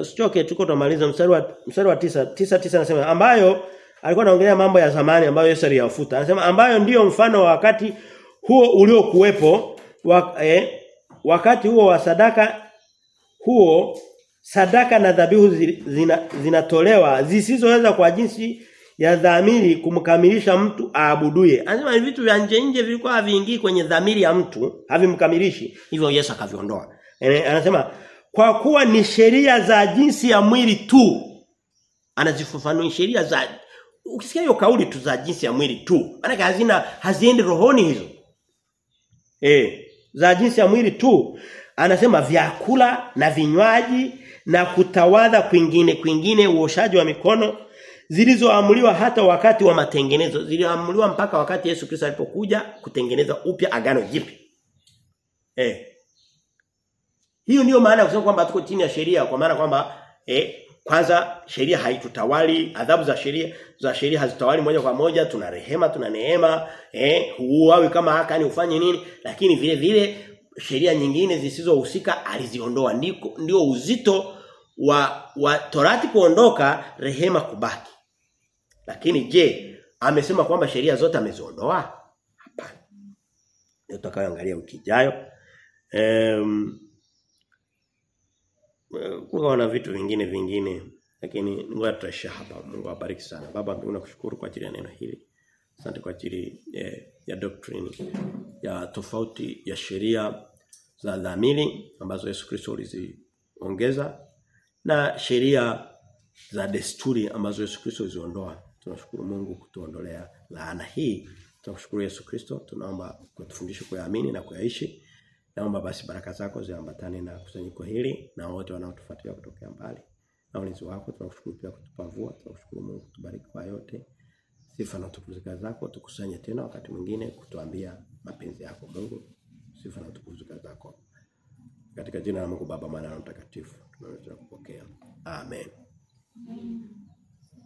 usichoke tuko tunamaliza mstari wa mstari wa tisa tisa tisa anasema ambayo alikuwa anaongelea mambo ya zamani ambayo Yesu aliyafuta anasema ambayo ndiyo mfano wa wakati huo uliokuwepo wa, eh, wakati huo wa sadaka huo sadaka na dhabihu zinatolewa zina, zisizoweza kwa jinsi ya dhamiri kumkamilisha mtu aabuduye. Anasema vitu vya nje nje vilikuwa haviingii kwenye dhamiri ya mtu, havimkamilishi. Hivyo Yesu akaviondoa. Eh, Anasema kwa kuwa ni sheria za jinsi ya mwili tu. Anazifafanua sheria za ukisikia hiyo kauli tu za jinsi ya mwili tu. Maana hazina haziendi rohoni hizo. Eh, za jinsi ya mwili tu. Anasema vyakula na vinywaji na kutawadha kwingine kwingine uoshaji wa mikono zilizoamuliwa hata wakati wa matengenezo ziliamuliwa mpaka wakati Yesu Kristo alipokuja kutengeneza upya agano jipya. Eh. Hiyo ndio maana ya kusema kwamba tuko chini ya sheria kwa maana kwamba eh kwanza sheria haitutawali, adhabu za sheria za sheria hazitawali moja kwa moja, tuna rehema, tuna neema, eh huawi kama haka ni ufanye nini, lakini vile vile sheria nyingine zisizohusika aliziondoa ndiko ndio uzito wa wa Torati kuondoka rehema kubaki. Lakini je, amesema kwamba sheria zote ameziondoa? Hapana. Ndio tutakayoangalia wiki ijayo. Ehm kuna na vitu vingine vingine lakini ngoja tutaishia hapa. Mungu awabariki sana. Baba, tunakushukuru kwa ajili ya neno hili. Asante kwa ajili eh, ya doctrine ya tofauti ya sheria za dhamiri ambazo Yesu Kristo aliziongeza na sheria za desturi ambazo Yesu Kristo aliziondoa. Tunashukuru Mungu kutuondolea laana hii. Tunashukuru Yesu Kristo, tunaomba kutufundisha kuyaamini na kuyaishi. Naomba basi baraka zako ziambatane na kusanyiko hili na wote wanaotufuatia kutokea mbali. Na ulinzi wako tunakushukuru pia kutupavua, tunakushukuru Mungu kutubariki kwa yote. Sifa na utukufu zako tukusanye tena wakati mwingine kutuambia mapenzi yako Mungu. Sifa na utukufu zako. Katika jina la Mungu Baba, Mwana na Mtakatifu tunaweza kupokea. Amen. Amen.